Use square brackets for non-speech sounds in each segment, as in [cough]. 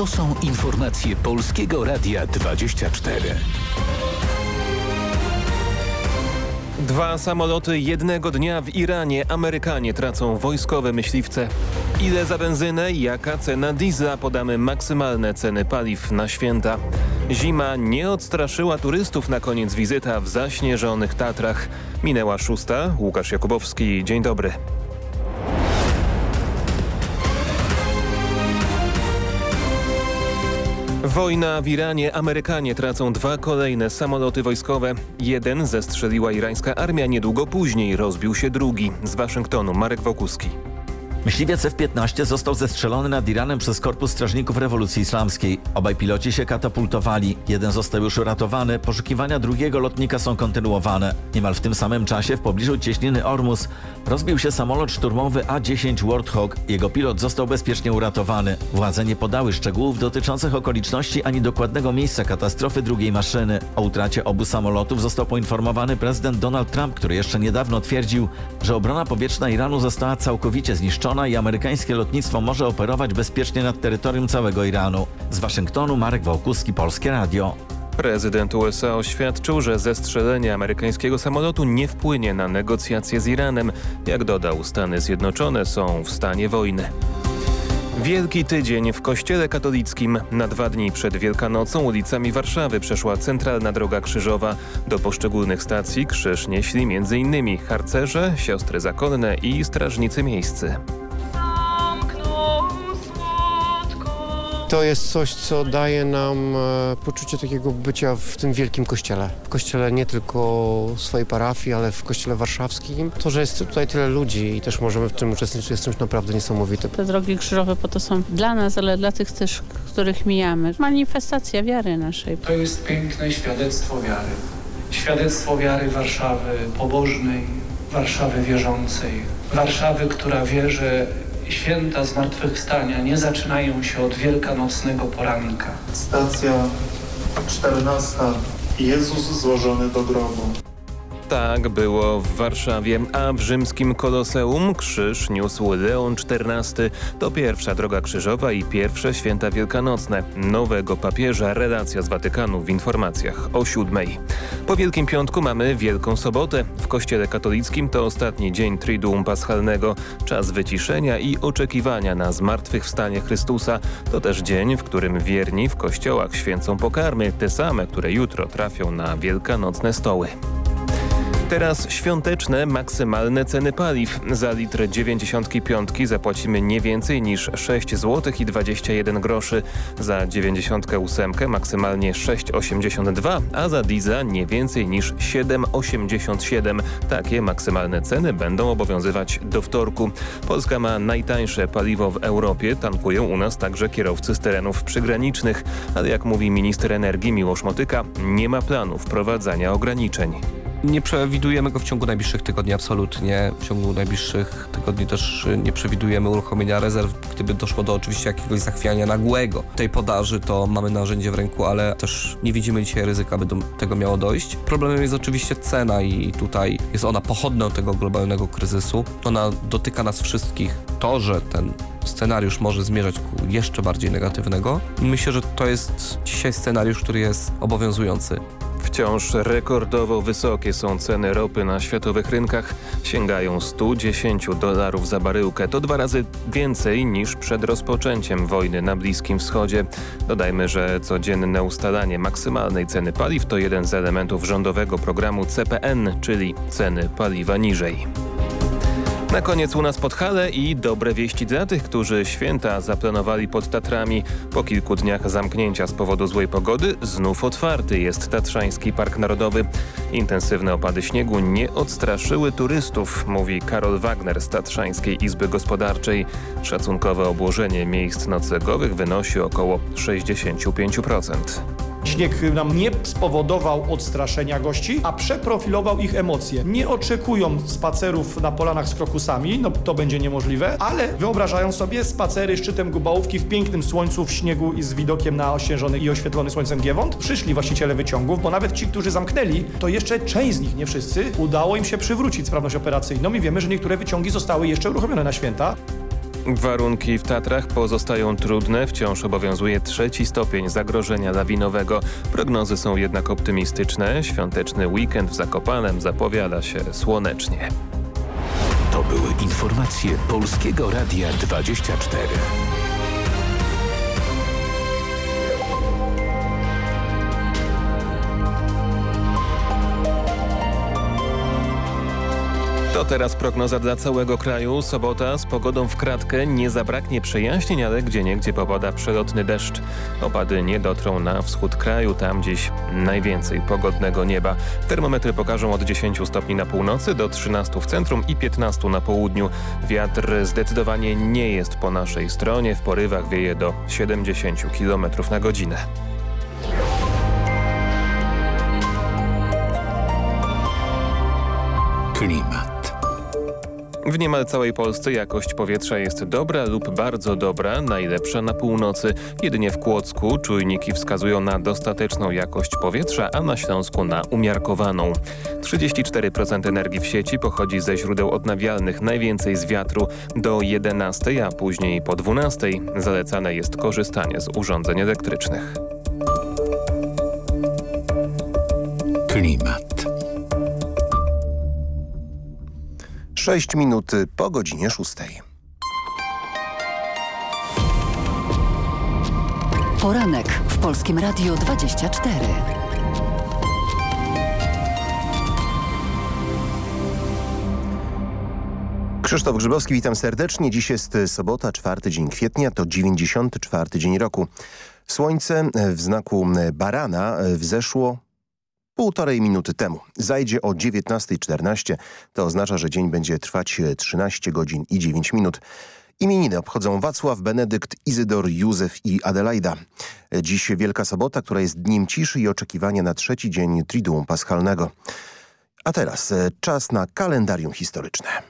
To są informacje Polskiego Radia 24. Dwa samoloty jednego dnia w Iranie. Amerykanie tracą wojskowe myśliwce. Ile za benzynę i jaka cena diesla? Podamy maksymalne ceny paliw na święta. Zima nie odstraszyła turystów na koniec wizyta w zaśnieżonych Tatrach. Minęła szósta. Łukasz Jakubowski, dzień dobry. Wojna w Iranie. Amerykanie tracą dwa kolejne samoloty wojskowe. Jeden zestrzeliła irańska armia, niedługo później rozbił się drugi. Z Waszyngtonu Marek Wokuski. Myśliwiec F-15 został zestrzelony nad Iranem przez Korpus Strażników Rewolucji Islamskiej. Obaj piloci się katapultowali. Jeden został już uratowany. Poszukiwania drugiego lotnika są kontynuowane. Niemal w tym samym czasie w pobliżu cieśniny Ormus rozbił się samolot szturmowy A-10 Warthog. Jego pilot został bezpiecznie uratowany. Władze nie podały szczegółów dotyczących okoliczności ani dokładnego miejsca katastrofy drugiej maszyny. O utracie obu samolotów został poinformowany prezydent Donald Trump, który jeszcze niedawno twierdził, że obrona powietrzna Iranu została całkowicie zniszczona i amerykańskie lotnictwo może operować bezpiecznie nad terytorium całego Iranu. Z Waszyngtonu Marek Wałkuski, Polskie Radio. Prezydent USA oświadczył, że zestrzelenie amerykańskiego samolotu nie wpłynie na negocjacje z Iranem. Jak dodał, Stany Zjednoczone są w stanie wojny. Wielki tydzień w Kościele katolickim. Na dwa dni przed Wielkanocą ulicami Warszawy przeszła centralna droga krzyżowa. Do poszczególnych stacji krzyż nieśli m.in. harcerze, siostry zakonne i strażnicy miejscy. To jest coś, co daje nam e, poczucie takiego bycia w tym wielkim kościele. W kościele nie tylko swojej parafii, ale w kościele warszawskim. To, że jest tutaj tyle ludzi i też możemy w tym uczestniczyć jest czymś naprawdę niesamowitym. Te drogi krzyżowe po to są dla nas, ale dla tych też, których mijamy. Manifestacja wiary naszej. To jest piękne świadectwo wiary. Świadectwo wiary Warszawy pobożnej, Warszawy wierzącej, Warszawy, która wie, że święta zmartwychwstania nie zaczynają się od wielkanocnego poranka. Stacja 14. Jezus złożony do grobu. Tak było w Warszawie, a w rzymskim Koloseum krzyż niósł Leon XIV. To pierwsza droga krzyżowa i pierwsze święta wielkanocne. Nowego papieża relacja z Watykanu w informacjach o siódmej. Po Wielkim Piątku mamy Wielką Sobotę. W Kościele katolickim to ostatni dzień Triduum Paschalnego. Czas wyciszenia i oczekiwania na zmartwychwstanie Chrystusa. To też dzień, w którym wierni w kościołach święcą pokarmy, te same, które jutro trafią na wielkanocne stoły. Teraz świąteczne maksymalne ceny paliw. Za litr 95 zapłacimy nie więcej niż 6 zł i 21 groszy. Za 98 maksymalnie 6,82, a za diesla nie więcej niż 7,87. Takie maksymalne ceny będą obowiązywać do wtorku. Polska ma najtańsze paliwo w Europie. Tankują u nas także kierowcy z terenów przygranicznych. Ale jak mówi minister energii Miłosz Motyka, nie ma planu wprowadzania ograniczeń. Nie przewidujemy go w ciągu najbliższych tygodni absolutnie. W ciągu najbliższych tygodni też nie przewidujemy uruchomienia rezerw. Gdyby doszło do oczywiście jakiegoś zachwiania nagłego tej podaży, to mamy narzędzie w ręku, ale też nie widzimy dzisiaj ryzyka, by do tego miało dojść. Problemem jest oczywiście cena i tutaj jest ona pochodną tego globalnego kryzysu. Ona dotyka nas wszystkich. To, że ten scenariusz może zmierzać ku jeszcze bardziej negatywnego. Myślę, że to jest dzisiaj scenariusz, który jest obowiązujący. Wciąż rekordowo wysokie są ceny ropy na światowych rynkach. Sięgają 110 dolarów za baryłkę. To dwa razy więcej niż przed rozpoczęciem wojny na Bliskim Wschodzie. Dodajmy, że codzienne ustalanie maksymalnej ceny paliw to jeden z elementów rządowego programu CPN, czyli ceny paliwa niżej. Na koniec u nas Podhale i dobre wieści dla tych, którzy święta zaplanowali pod Tatrami. Po kilku dniach zamknięcia z powodu złej pogody znów otwarty jest Tatrzański Park Narodowy. Intensywne opady śniegu nie odstraszyły turystów, mówi Karol Wagner z Tatrzańskiej Izby Gospodarczej. Szacunkowe obłożenie miejsc noclegowych wynosi około 65%. Śnieg nam nie spowodował odstraszenia gości, a przeprofilował ich emocje. Nie oczekują spacerów na polanach z krokusami, no to będzie niemożliwe, ale wyobrażają sobie spacery szczytem Gubałówki w pięknym słońcu, w śniegu i z widokiem na ościeżony i oświetlony słońcem Giewont. Przyszli właściciele wyciągów, bo nawet ci, którzy zamknęli, to jeszcze część z nich, nie wszyscy, udało im się przywrócić sprawność operacyjną i wiemy, że niektóre wyciągi zostały jeszcze uruchomione na święta. Warunki w Tatrach pozostają trudne, wciąż obowiązuje trzeci stopień zagrożenia lawinowego. Prognozy są jednak optymistyczne. Świąteczny weekend w Zakopanem zapowiada się słonecznie. To były informacje Polskiego Radia 24. teraz prognoza dla całego kraju. Sobota z pogodą w kratkę. Nie zabraknie przejaśnień, ale gdzieniegdzie popada przelotny deszcz. Opady nie dotrą na wschód kraju. Tam dziś najwięcej pogodnego nieba. Termometry pokażą od 10 stopni na północy do 13 w centrum i 15 na południu. Wiatr zdecydowanie nie jest po naszej stronie. W porywach wieje do 70 km na godzinę. Klimat. W niemal całej Polsce jakość powietrza jest dobra lub bardzo dobra, najlepsza na północy. Jedynie w Kłodzku czujniki wskazują na dostateczną jakość powietrza, a na Śląsku na umiarkowaną. 34% energii w sieci pochodzi ze źródeł odnawialnych, najwięcej z wiatru. Do 11, a później po 12 zalecane jest korzystanie z urządzeń elektrycznych. Klimat. 6 minut po godzinie 6. Poranek w Polskim Radio 24. Krzysztof Grzybowski, witam serdecznie. Dziś jest sobota, czwarty dzień kwietnia, to 94 dzień roku. Słońce w znaku barana wzeszło półtorej minuty temu. Zajdzie o 19.14. To oznacza, że dzień będzie trwać 13 godzin i 9 minut. Imieniny obchodzą Wacław, Benedykt, Izydor, Józef i Adelaida. Dziś Wielka Sobota, która jest dniem ciszy i oczekiwania na trzeci dzień Triduum Paschalnego. A teraz czas na kalendarium historyczne.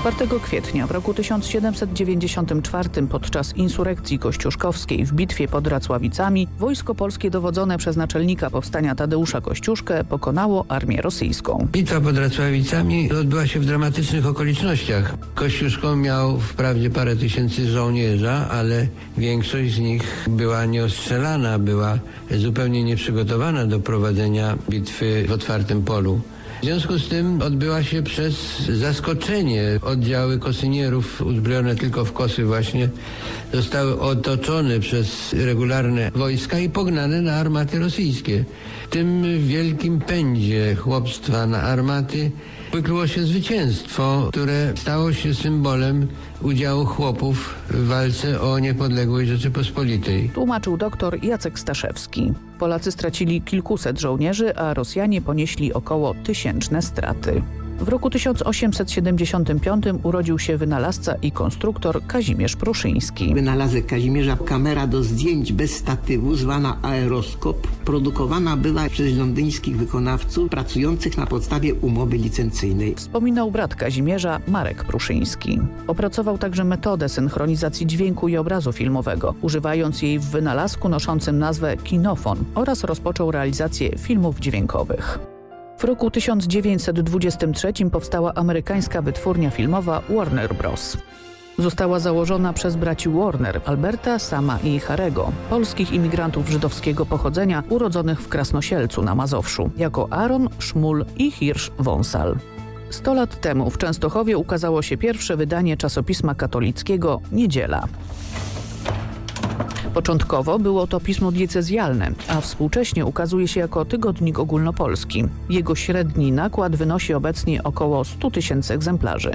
4 kwietnia w roku 1794 podczas insurekcji kościuszkowskiej w bitwie pod Racławicami wojsko polskie dowodzone przez naczelnika powstania Tadeusza Kościuszkę pokonało armię rosyjską. Bitwa pod Racławicami odbyła się w dramatycznych okolicznościach. Kościuszko miał wprawdzie parę tysięcy żołnierza, ale większość z nich była nieostrzelana, była zupełnie nieprzygotowana do prowadzenia bitwy w otwartym polu. W związku z tym odbyła się przez zaskoczenie. Oddziały kosynierów uzbrojone tylko w kosy właśnie zostały otoczone przez regularne wojska i pognane na armaty rosyjskie. W tym wielkim pędzie chłopstwa na armaty wykluło się zwycięstwo, które stało się symbolem udziału chłopów w walce o niepodległość Rzeczypospolitej. Tłumaczył doktor Jacek Staszewski. Polacy stracili kilkuset żołnierzy, a Rosjanie ponieśli około tysięczne straty. W roku 1875 urodził się wynalazca i konstruktor Kazimierz Pruszyński. Wynalazek Kazimierza kamera do zdjęć bez statywu zwana aeroskop produkowana była przez londyńskich wykonawców pracujących na podstawie umowy licencyjnej. Wspominał brat Kazimierza Marek Pruszyński. Opracował także metodę synchronizacji dźwięku i obrazu filmowego, używając jej w wynalazku noszącym nazwę kinofon oraz rozpoczął realizację filmów dźwiękowych. W roku 1923 powstała amerykańska wytwórnia filmowa Warner Bros. Została założona przez braci Warner, Alberta, Sama i Harego, polskich imigrantów żydowskiego pochodzenia urodzonych w Krasnosielcu na Mazowszu, jako Aaron, Szmul i Hirsch Wąsal. Sto lat temu w Częstochowie ukazało się pierwsze wydanie czasopisma katolickiego Niedziela. Początkowo było to pismo diecezjalne, a współcześnie ukazuje się jako tygodnik ogólnopolski. Jego średni nakład wynosi obecnie około 100 tysięcy egzemplarzy.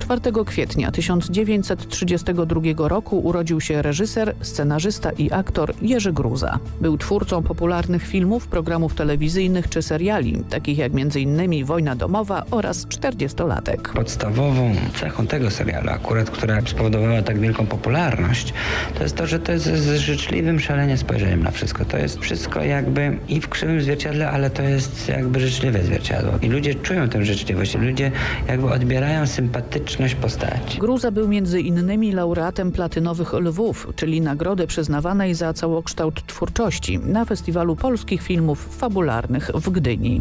4 kwietnia 1932 roku urodził się reżyser, scenarzysta i aktor Jerzy Gruza. Był twórcą popularnych filmów, programów telewizyjnych czy seriali, takich jak m.in. Wojna domowa oraz 40-latek. Podstawową cechą tego serialu akurat, która spowodowała tak wielką popularność, to jest to, że to jest z życzliwym, szalenie spojrzeniem na wszystko. To jest wszystko jakby i w krzywym zwierciadle, ale to jest jakby życzliwe zwierciadło. I ludzie czują tę życzliwość. Ludzie jakby odbierają sympatyczność postaci. Gruza był między innymi laureatem Platynowych Lwów, czyli nagrody przyznawanej za całokształt twórczości na Festiwalu Polskich Filmów Fabularnych w Gdyni.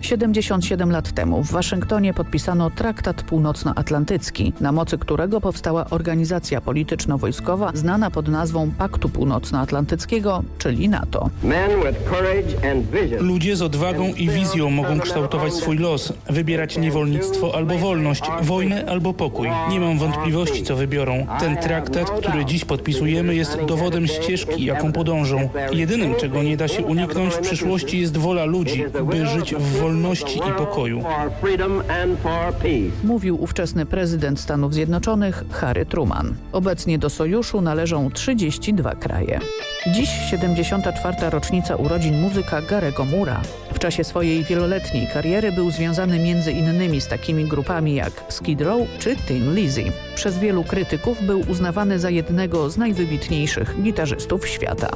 77 lat temu w Waszyngtonie podpisano Traktat Północnoatlantycki, na mocy którego powstała organizacja polityczno-wojskowa znana pod nazwą Paktu Północnoatlantyckiego, czyli NATO. Ludzie z odwagą i wizją mogą kształtować swój los, wybierać niewolnictwo albo wolność, wojnę albo pokój. Nie mam wątpliwości, co wybiorą. Ten traktat, który dziś podpisujemy, jest dowodem ścieżki, jaką podążą. Jedynym, czego nie da się uniknąć w przyszłości jest wola ludzi, by żyć w wolności wolności i pokoju. Mówił ówczesny prezydent Stanów Zjednoczonych Harry Truman. Obecnie do sojuszu należą 32 kraje. Dziś 74. rocznica urodzin muzyka Garego Mura. W czasie swojej wieloletniej kariery był związany m.in. z takimi grupami jak Skid Row czy Thin Lizzy. Przez wielu krytyków był uznawany za jednego z najwybitniejszych gitarzystów świata.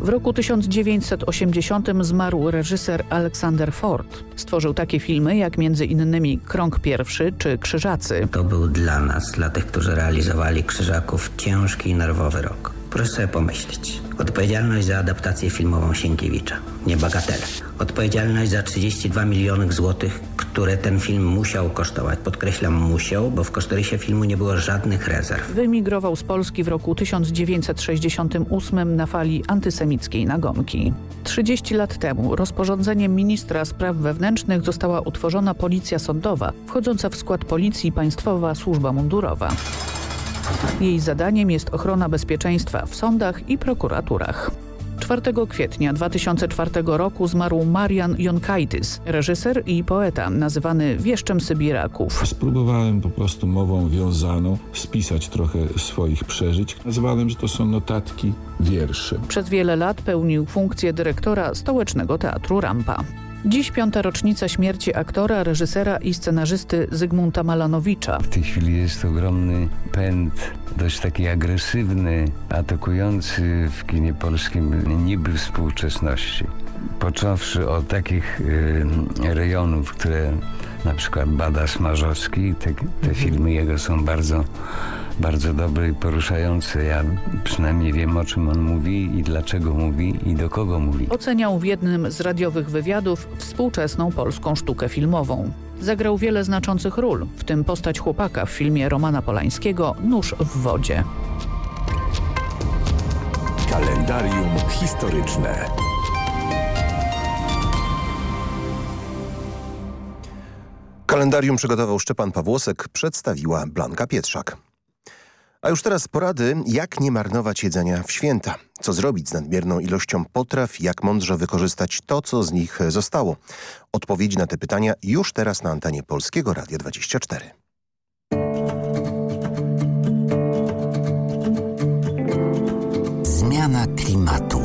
W roku 1980 zmarł reżyser Alexander Ford. Stworzył takie filmy jak m.in. Krąg Pierwszy czy Krzyżacy. To był dla nas, dla tych, którzy realizowali Krzyżaków, ciężki i nerwowy rok. Proszę sobie pomyśleć. Odpowiedzialność za adaptację filmową Sienkiewicza. Nie bagatela. Odpowiedzialność za 32 miliony złotych, które ten film musiał kosztować. Podkreślam musiał, bo w kosztorysie filmu nie było żadnych rezerw. Wymigrował z Polski w roku 1968 na fali antysemickiej nagonki. 30 lat temu rozporządzeniem ministra spraw wewnętrznych została utworzona Policja Sądowa, wchodząca w skład Policji Państwowa Służba Mundurowa. Jej zadaniem jest ochrona bezpieczeństwa w sądach i prokuraturach. 4 kwietnia 2004 roku zmarł Marian Jonkaitis, reżyser i poeta nazywany wieszczem Sybiraków. Spróbowałem po prostu mową wiązaną spisać trochę swoich przeżyć. Nazwałem, że to są notatki wierszy. Przez wiele lat pełnił funkcję dyrektora Stołecznego Teatru Rampa. Dziś piąta rocznica śmierci aktora, reżysera i scenarzysty Zygmunta Malanowicza. W tej chwili jest ogromny pęd, dość taki agresywny, atakujący w kinie polskim niby współczesności. Począwszy od takich y, rejonów, które na przykład bada Smarzowski, te, te filmy jego są bardzo bardzo dobre i poruszające. Ja przynajmniej wiem, o czym on mówi i dlaczego mówi i do kogo mówi. Oceniał w jednym z radiowych wywiadów współczesną polską sztukę filmową. Zagrał wiele znaczących ról, w tym postać chłopaka w filmie Romana Polańskiego Nóż w wodzie. Kalendarium historyczne. Kalendarium przygotował Szczepan Pawłosek, przedstawiła Blanka Pietrzak. A już teraz porady, jak nie marnować jedzenia w święta. Co zrobić z nadmierną ilością potraw, jak mądrze wykorzystać to, co z nich zostało. Odpowiedzi na te pytania już teraz na antenie Polskiego Radia 24. Zmiana klimatu.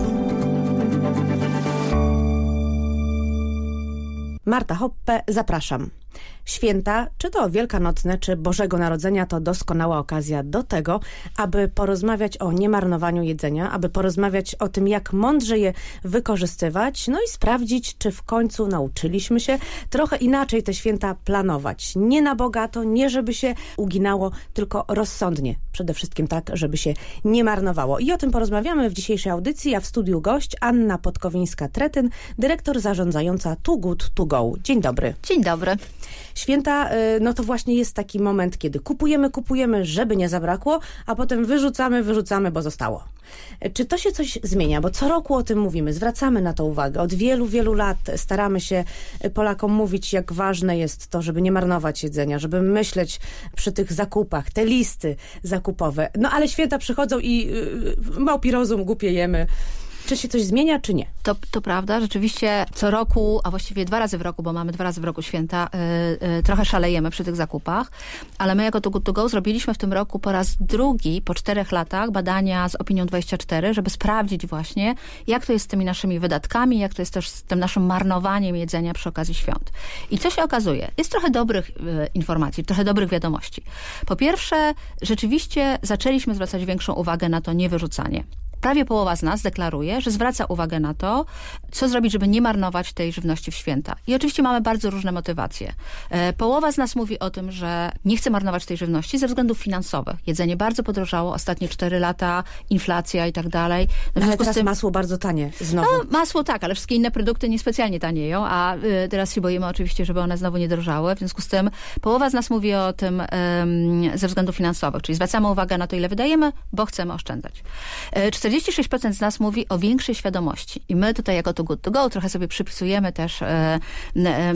Marta Hoppe, zapraszam. Święta, czy to wielkanocne, czy Bożego Narodzenia, to doskonała okazja do tego, aby porozmawiać o niemarnowaniu jedzenia, aby porozmawiać o tym, jak mądrze je wykorzystywać, no i sprawdzić, czy w końcu nauczyliśmy się trochę inaczej te święta planować. Nie na bogato, nie żeby się uginało, tylko rozsądnie. Przede wszystkim tak, żeby się nie marnowało. I o tym porozmawiamy w dzisiejszej audycji, a w studiu gość Anna Podkowińska-Tretyn, dyrektor zarządzająca To Go. Dzień dobry. Dzień dobry. Święta, no to właśnie jest taki moment, kiedy kupujemy, kupujemy, żeby nie zabrakło, a potem wyrzucamy, wyrzucamy, bo zostało. Czy to się coś zmienia? Bo co roku o tym mówimy, zwracamy na to uwagę. Od wielu, wielu lat staramy się Polakom mówić, jak ważne jest to, żeby nie marnować jedzenia, żeby myśleć przy tych zakupach, te listy zakupowe. No ale święta przychodzą i yy, małpi rozum, głupie jemy. Czy się coś zmienia, czy nie? To, to prawda, rzeczywiście co roku, a właściwie dwa razy w roku, bo mamy dwa razy w roku święta, yy, yy, trochę szalejemy przy tych zakupach, ale my jako To Good To Go zrobiliśmy w tym roku po raz drugi, po czterech latach, badania z Opinią 24, żeby sprawdzić właśnie, jak to jest z tymi naszymi wydatkami, jak to jest też z tym naszym marnowaniem jedzenia przy okazji świąt. I co się okazuje? Jest trochę dobrych yy, informacji, trochę dobrych wiadomości. Po pierwsze, rzeczywiście zaczęliśmy zwracać większą uwagę na to niewyrzucanie prawie połowa z nas deklaruje, że zwraca uwagę na to, co zrobić, żeby nie marnować tej żywności w święta. I oczywiście mamy bardzo różne motywacje. E, połowa z nas mówi o tym, że nie chce marnować tej żywności ze względów finansowych. Jedzenie bardzo podrożało, ostatnie 4 lata, inflacja i tak dalej. No ale teraz tym, masło bardzo tanie znowu. No, masło tak, ale wszystkie inne produkty niespecjalnie tanieją, a y, teraz się boimy oczywiście, żeby one znowu nie drożały. W związku z tym połowa z nas mówi o tym y, ze względów finansowych, czyli zwracamy uwagę na to, ile wydajemy, bo chcemy oszczędzać. Y, 46% z nas mówi o większej świadomości. I my tutaj jako To Good To Go trochę sobie przypisujemy też e,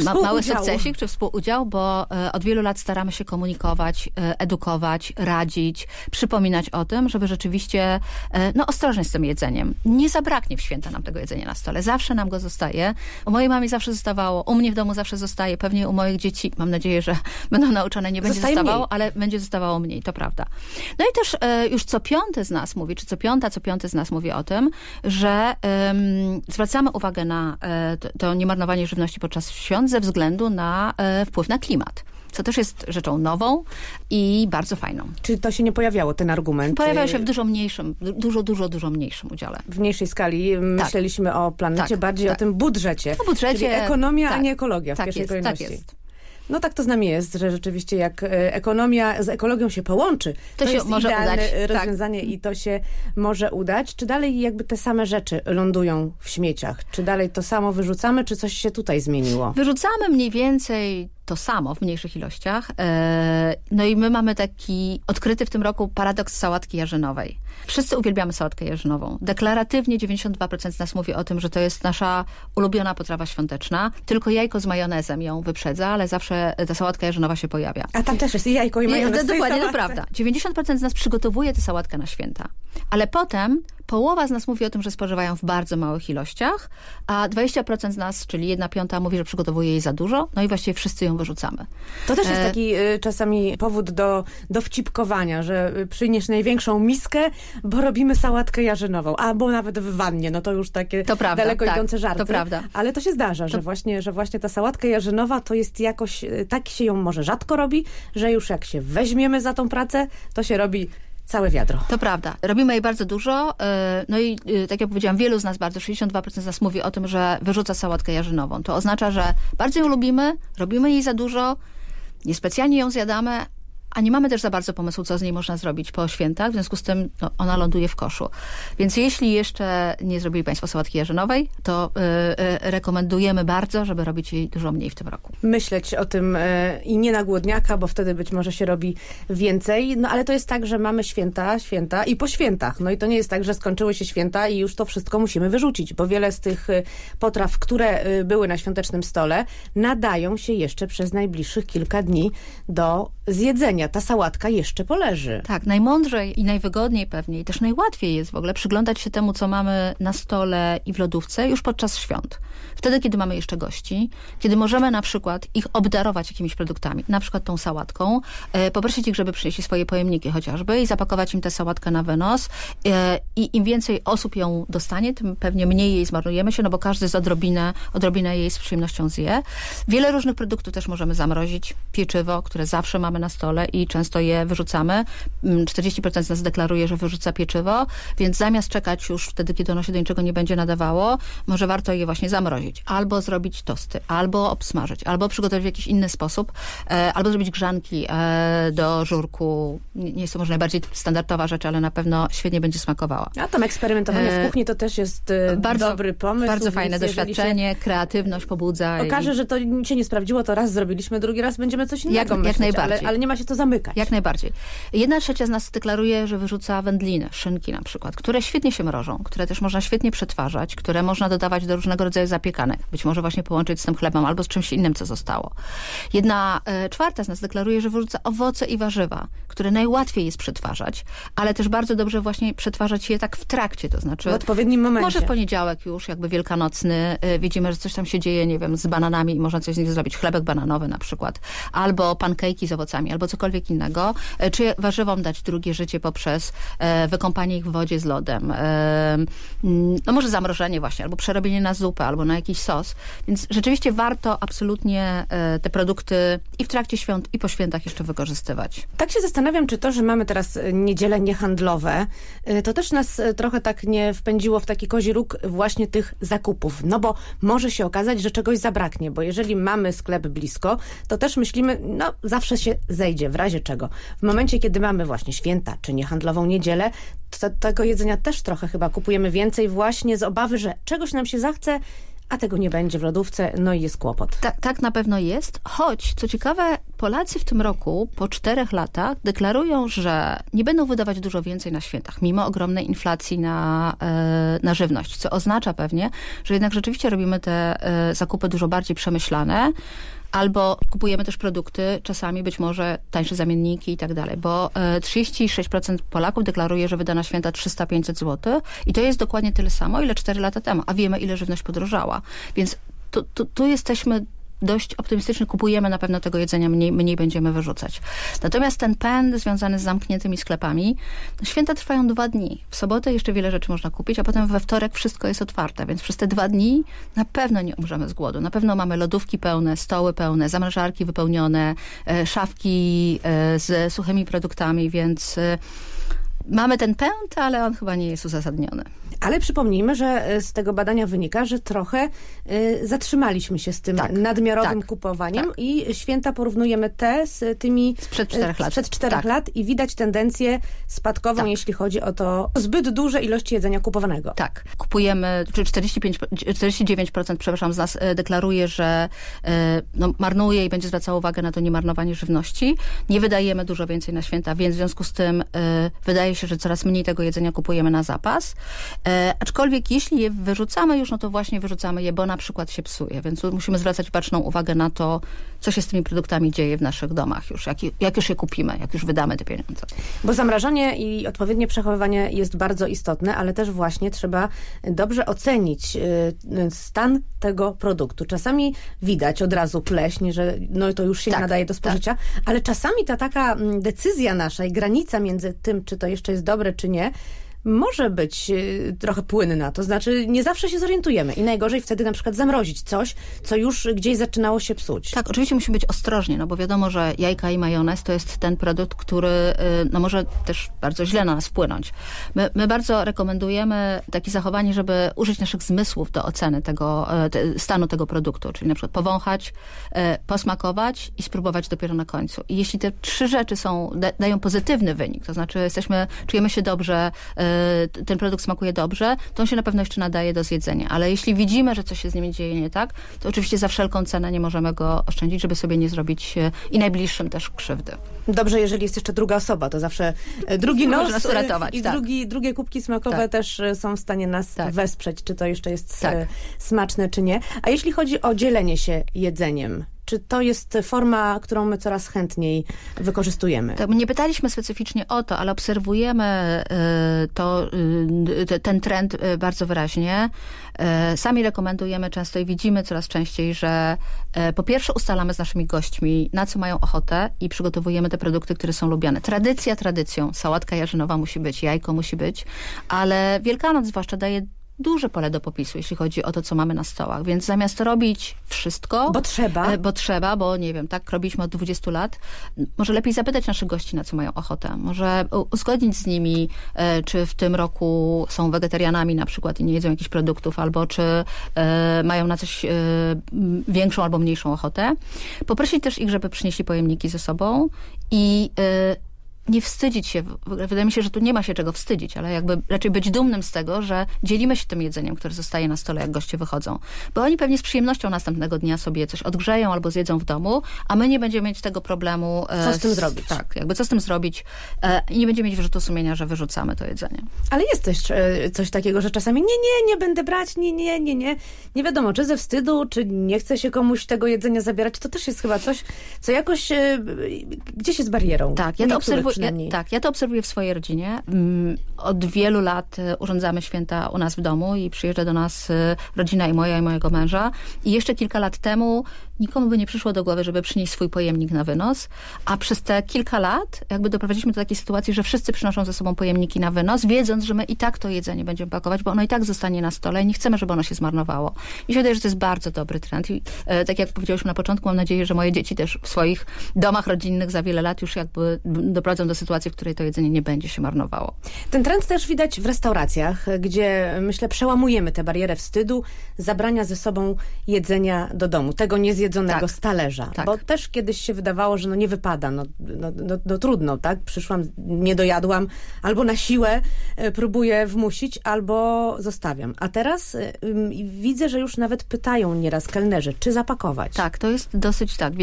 ma, mały sukcesik czy współudział, bo e, od wielu lat staramy się komunikować, e, edukować, radzić, przypominać o tym, żeby rzeczywiście e, no, ostrożnie z tym jedzeniem. Nie zabraknie w święta nam tego jedzenia na stole. Zawsze nam go zostaje. U mojej mamie zawsze zostawało, u mnie w domu zawsze zostaje, pewnie u moich dzieci, mam nadzieję, że [laughs] będą nauczone, nie będzie zostaje zostawało, mniej. ale będzie zostawało mniej, to prawda. No i też e, już co piąty z nas mówi, czy co piąta, co piąty z nas mówi o tym, że um, zwracamy uwagę na e, to, to niemarnowanie żywności podczas świąt ze względu na e, wpływ na klimat co też jest rzeczą nową i bardzo fajną. Czy to się nie pojawiało, ten argument? Pojawiał się w dużo mniejszym, dużo, dużo, dużo mniejszym udziale. W mniejszej skali tak. myśleliśmy o planecie, tak, bardziej tak. o tym budżecie. O budżecie. Czyli ekonomia, a tak. nie ekologia w tak pierwszej jest, kolejności. Tak jest. No tak to z nami jest, że rzeczywiście jak e, ekonomia z ekologią się połączy, to, to się jest może idealne udać. Tak. rozwiązanie tak. i to się może udać. Czy dalej jakby te same rzeczy lądują w śmieciach? Czy dalej to samo wyrzucamy, czy coś się tutaj zmieniło? Wyrzucamy mniej więcej to samo w mniejszych ilościach. E, no i my mamy taki odkryty w tym roku paradoks sałatki jarzynowej. Wszyscy uwielbiamy sałatkę jarzynową. Deklaratywnie 92% z nas mówi o tym, że to jest nasza ulubiona potrawa świąteczna. Tylko jajko z majonezem ją wyprzedza, ale zawsze ta sałatka jarzynowa się pojawia. A tam też jest jajko i majonez. Dokładnie, to prawda. 90% z nas przygotowuje tę sałatkę na święta. Ale potem połowa z nas mówi o tym, że spożywają w bardzo małych ilościach, a 20% z nas, czyli jedna piąta, mówi, że przygotowuje jej za dużo, no i właściwie wszyscy ją wyrzucamy. To też jest e, taki y, czasami powód do, do wcipkowania, że y, przyniesz największą miskę, bo robimy sałatkę jarzynową, albo nawet w wannie, no to już takie to prawda, daleko tak, idące żarty. To prawda. Ale to się zdarza, to... że, właśnie, że właśnie ta sałatka jarzynowa to jest jakoś, y, tak się ją może rzadko robi, że już jak się weźmiemy za tą pracę, to się robi całe wiadro. To prawda. Robimy jej bardzo dużo. E, no i e, tak jak powiedziałam, wielu z nas, bardzo 62% z nas mówi o tym, że wyrzuca sałatkę jarzynową. To oznacza, że bardzo ją lubimy, robimy jej za dużo, niespecjalnie ją zjadamy, a nie mamy też za bardzo pomysłu, co z niej można zrobić po świętach, w związku z tym no, ona ląduje w koszu. Więc jeśli jeszcze nie zrobili Państwo sałatki jarzynowej, to yy, rekomendujemy bardzo, żeby robić jej dużo mniej w tym roku. Myśleć o tym yy, i nie na głodniaka, bo wtedy być może się robi więcej. No ale to jest tak, że mamy święta, święta i po świętach. No i to nie jest tak, że skończyły się święta i już to wszystko musimy wyrzucić, bo wiele z tych potraw, które były na świątecznym stole, nadają się jeszcze przez najbliższych kilka dni do zjedzenia ta sałatka jeszcze poleży. Tak, najmądrzej i najwygodniej pewnie i też najłatwiej jest w ogóle przyglądać się temu, co mamy na stole i w lodówce już podczas świąt. Wtedy, kiedy mamy jeszcze gości, kiedy możemy na przykład ich obdarować jakimiś produktami, na przykład tą sałatką, e, poprosić ich, żeby przynieśli swoje pojemniki chociażby i zapakować im tę sałatkę na wynos e, i im więcej osób ją dostanie, tym pewnie mniej jej zmarnujemy się, no bo każdy z odrobinę, odrobinę jej z przyjemnością zje. Wiele różnych produktów też możemy zamrozić. Pieczywo, które zawsze mamy na stole i często je wyrzucamy. 40% mm, z nas deklaruje, że wyrzuca pieczywo, więc zamiast czekać już wtedy, kiedy ono się do niczego nie będzie nadawało, może warto je właśnie zamrozić. Albo zrobić tosty, albo obsmażyć, albo przygotować w jakiś inny sposób, e, albo zrobić grzanki e, do żurku. Nie jest to może najbardziej standardowa rzecz, ale na pewno świetnie będzie smakowała. A tam eksperymentowanie w e, kuchni to też jest bardzo, dobry pomysł. Bardzo fajne doświadczenie, kreatywność pobudza. Okaże, i... że to się nie sprawdziło, to raz zrobiliśmy, drugi raz będziemy coś innego jak, myśleć, jak najbardziej. Ale, ale nie ma się co zamykać. Jak najbardziej. Jedna trzecia z nas deklaruje, że wyrzuca wędliny, szynki na przykład, które świetnie się mrożą, które też można świetnie przetwarzać, które można dodawać do różnego rodzaju zapiekanek. Być może właśnie połączyć z tym chlebem albo z czymś innym, co zostało. Jedna e, czwarta z nas deklaruje, że wyrzuca owoce i warzywa, które najłatwiej jest przetwarzać, ale też bardzo dobrze właśnie przetwarzać je tak w trakcie, to znaczy... W odpowiednim momencie. Może w poniedziałek już, jakby wielkanocny, y, widzimy, że coś tam się dzieje, nie wiem, z bananami i można coś z nich zrobić. Chlebek bananowy na przykład. Albo pankejki z owocami, albo cokolwiek innego. Y, Czy warzywom dać drugie życie poprzez e, wykąpanie ich w wodzie z lodem. E, mm, no może zamrożenie właśnie, albo przerobienie na zupę, albo na jakiś sos. Więc rzeczywiście warto absolutnie e, te produkty i w trakcie świąt, i po świętach jeszcze wykorzystywać. Tak się zastanawiam, czy to, że mamy teraz e, niedziele niehandlowe, e, to też nas e, trochę tak nie wpędziło w taki kozi róg właśnie tych zakupów. No bo może się okazać, że czegoś zabraknie, bo jeżeli mamy sklep blisko, to też myślimy, no zawsze się zejdzie, razie czego. W momencie, kiedy mamy właśnie święta, czy niehandlową niedzielę, to tego jedzenia też trochę chyba kupujemy więcej właśnie z obawy, że czegoś nam się zachce, a tego nie będzie w lodówce, no i jest kłopot. Tak, tak na pewno jest, choć co ciekawe, Polacy w tym roku po czterech latach deklarują, że nie będą wydawać dużo więcej na świętach, mimo ogromnej inflacji na, e, na żywność, co oznacza pewnie, że jednak rzeczywiście robimy te e, zakupy dużo bardziej przemyślane, Albo kupujemy też produkty, czasami być może tańsze zamienniki i tak dalej, bo e, 36% Polaków deklaruje, że wyda na święta 300-500 zł i to jest dokładnie tyle samo, ile 4 lata temu, a wiemy, ile żywność podrożała. Więc tu, tu, tu jesteśmy dość optymistycznie kupujemy na pewno tego jedzenia, mniej, mniej będziemy wyrzucać. Natomiast ten pęd związany z zamkniętymi sklepami, święta trwają dwa dni. W sobotę jeszcze wiele rzeczy można kupić, a potem we wtorek wszystko jest otwarte, więc przez te dwa dni na pewno nie umrzemy z głodu. Na pewno mamy lodówki pełne, stoły pełne, zamrażarki wypełnione, e, szafki e, z suchymi produktami, więc e, mamy ten pęd, ale on chyba nie jest uzasadniony. Ale przypomnijmy, że y, z tego badania wynika, że trochę y, zatrzymaliśmy się z tym Tak, nadmiarowym tak, kupowaniem tak. i święta porównujemy te z tymi Sprzed y, czterech lat. sprzed czterech Tak. lat i widać tendencję spadkową, Tak. jeśli chodzi o to zbyt duże ilości jedzenia kupowanego. Tak. Kupujemy, czy 45, 49% przepraszam, z nas e, deklaruje, że e, no, marnuje i będzie zwracało uwagę na to niemarnowanie żywności. Nie wydajemy dużo więcej na święta, więc w związku z tym e, wydaje się, że coraz mniej tego jedzenia kupujemy na zapas. E, aczkolwiek jeśli je wyrzucamy już, no to właśnie wyrzucamy je, bo na przykład się psuje, więc musimy zwracać baczną uwagę na to, co się z tymi produktami dzieje w naszych domach już, jak, jak już je kupimy, jak już wydamy te pieniądze. Bo zamrażanie i odpowiednie przechowywanie jest bardzo istotne, ale też właśnie trzeba dobrze ocenić y, stan tego produktu. Czasami widać od razu pleśń, że no to już się Tak, nadaje do spożycia, ale czasami ta taka mm, decyzja nasza i granica między tym, czy to jeszcze jest dobre, czy nie, może być y, trochę płynna. To znaczy nie zawsze się zorientujemy i najgorzej wtedy na przykład zamrozić coś, co już gdzieś zaczynało się psuć. Tak, oczywiście musimy być ostrożni, no bo wiadomo, że jajka i majonez to jest ten produkt, który y, no może też bardzo źle na nas wpłynąć. My, my bardzo rekomendujemy takie zachowanie, żeby użyć naszych zmysłów do oceny tego e, te, stanu tego produktu, czyli na przykład powąchać, posmakować i spróbować dopiero na końcu. I jeśli te trzy rzeczy są, da, dają pozytywny wynik, to znaczy jesteśmy, czujemy się dobrze, ten produkt smakuje dobrze, to on się na pewno jeszcze nadaje do zjedzenia. Ale jeśli widzimy, że coś się z nim dzieje nie tak, to oczywiście za wszelką cenę nie możemy go oszczędzić, żeby sobie nie zrobić e, i najbliższym też krzywdy. Dobrze, jeżeli jest jeszcze druga osoba, to zawsze e, drugi nos nas e, uratować, i tak. drugi, drugie kubki smakowe Tak. też są w stanie nas wesprzeć, czy to jeszcze jest Tak. smaczne, czy nie. A jeśli chodzi o dzielenie się jedzeniem, czy to jest forma, którą my coraz chętniej wykorzystujemy? Tak, nie pytaliśmy specyficznie o to, ale obserwujemy e, to, te- ten trend e, bardzo wyraźnie. Sami rekomendujemy często i widzimy coraz częściej, że po pierwsze ustalamy z naszymi gośćmi, na co mają ochotę i przygotowujemy te produkty, które są lubiane. Tradycja tradycją. Sałatka jarzynowa musi być, jajko musi być, ale Wielkanoc zwłaszcza daje duże pole do popisu, jeśli chodzi o to, co mamy na stołach. Więc zamiast robić wszystko... Bo trzeba. e, Bo trzeba, bo nie wiem, tak robiliśmy od 20 lat. Może lepiej zapytać naszych gości, na co mają ochotę. Może uzgodnić z nimi, e, czy w tym roku są wegetarianami na przykład i nie jedzą jakichś produktów, albo czy e, mają na coś większą albo mniejszą ochotę. Poprosić też ich, żeby przynieśli pojemniki ze sobą i nie wstydzić się, wydaje mi się, że tu nie ma się czego wstydzić, ale jakby raczej być dumnym z tego, że dzielimy się tym jedzeniem, które zostaje na stole, jak goście wychodzą. Bo oni pewnie z przyjemnością następnego dnia sobie coś odgrzeją albo zjedzą w domu, a my nie będziemy mieć tego problemu. Co z tym zrobić? Tak, jakby co z tym zrobić i nie będziemy mieć wyrzutu sumienia, że wyrzucamy to jedzenie. Ale jest też coś takiego, że czasami nie, nie, nie będę brać, nie, nie, nie, nie. Nie wiadomo, czy ze wstydu, czy nie chce się komuś tego jedzenia zabierać. To też jest chyba coś, co jakoś gdzieś jest barierą. Tak, ja to obserwuję. Ja, tak, ja to obserwuję w swojej rodzinie. Mm, od wielu lat e, urządzamy święta u nas w domu i przyjeżdża do nas e, rodzina i moja i mojego męża. I jeszcze kilka lat temu nikomu by nie przyszło do głowy, żeby przynieść swój pojemnik na wynos, a przez te kilka lat jakby doprowadziliśmy do takiej sytuacji, że wszyscy przynoszą ze sobą pojemniki na wynos, wiedząc, że my i tak to jedzenie będziemy pakować, bo ono i tak zostanie na stole i nie chcemy, żeby ono się zmarnowało. Mi się wydaje, że to jest bardzo dobry trend i e, tak jak powiedzieliśmy na początku, mam nadzieję, że moje dzieci też w swoich domach rodzinnych za wiele lat już jakby doprowadzą do sytuacji, w której to jedzenie nie będzie się marnowało. Ten trend też widać w restauracjach, gdzie myślę przełamujemy tę barierę wstydu, zabrania ze sobą jedzenia do domu. Tego nie zjedzonego tak. z talerza. Tak. Bo też kiedyś się wydawało, że no nie wypada, no, no, no, no trudno, tak? Przyszłam, nie dojadłam, albo na siłę e, próbuję wmusić, albo zostawiam. A teraz y, widzę, że już nawet pytają nieraz kelnerzy, czy zapakować. Tak, to jest dosyć tak,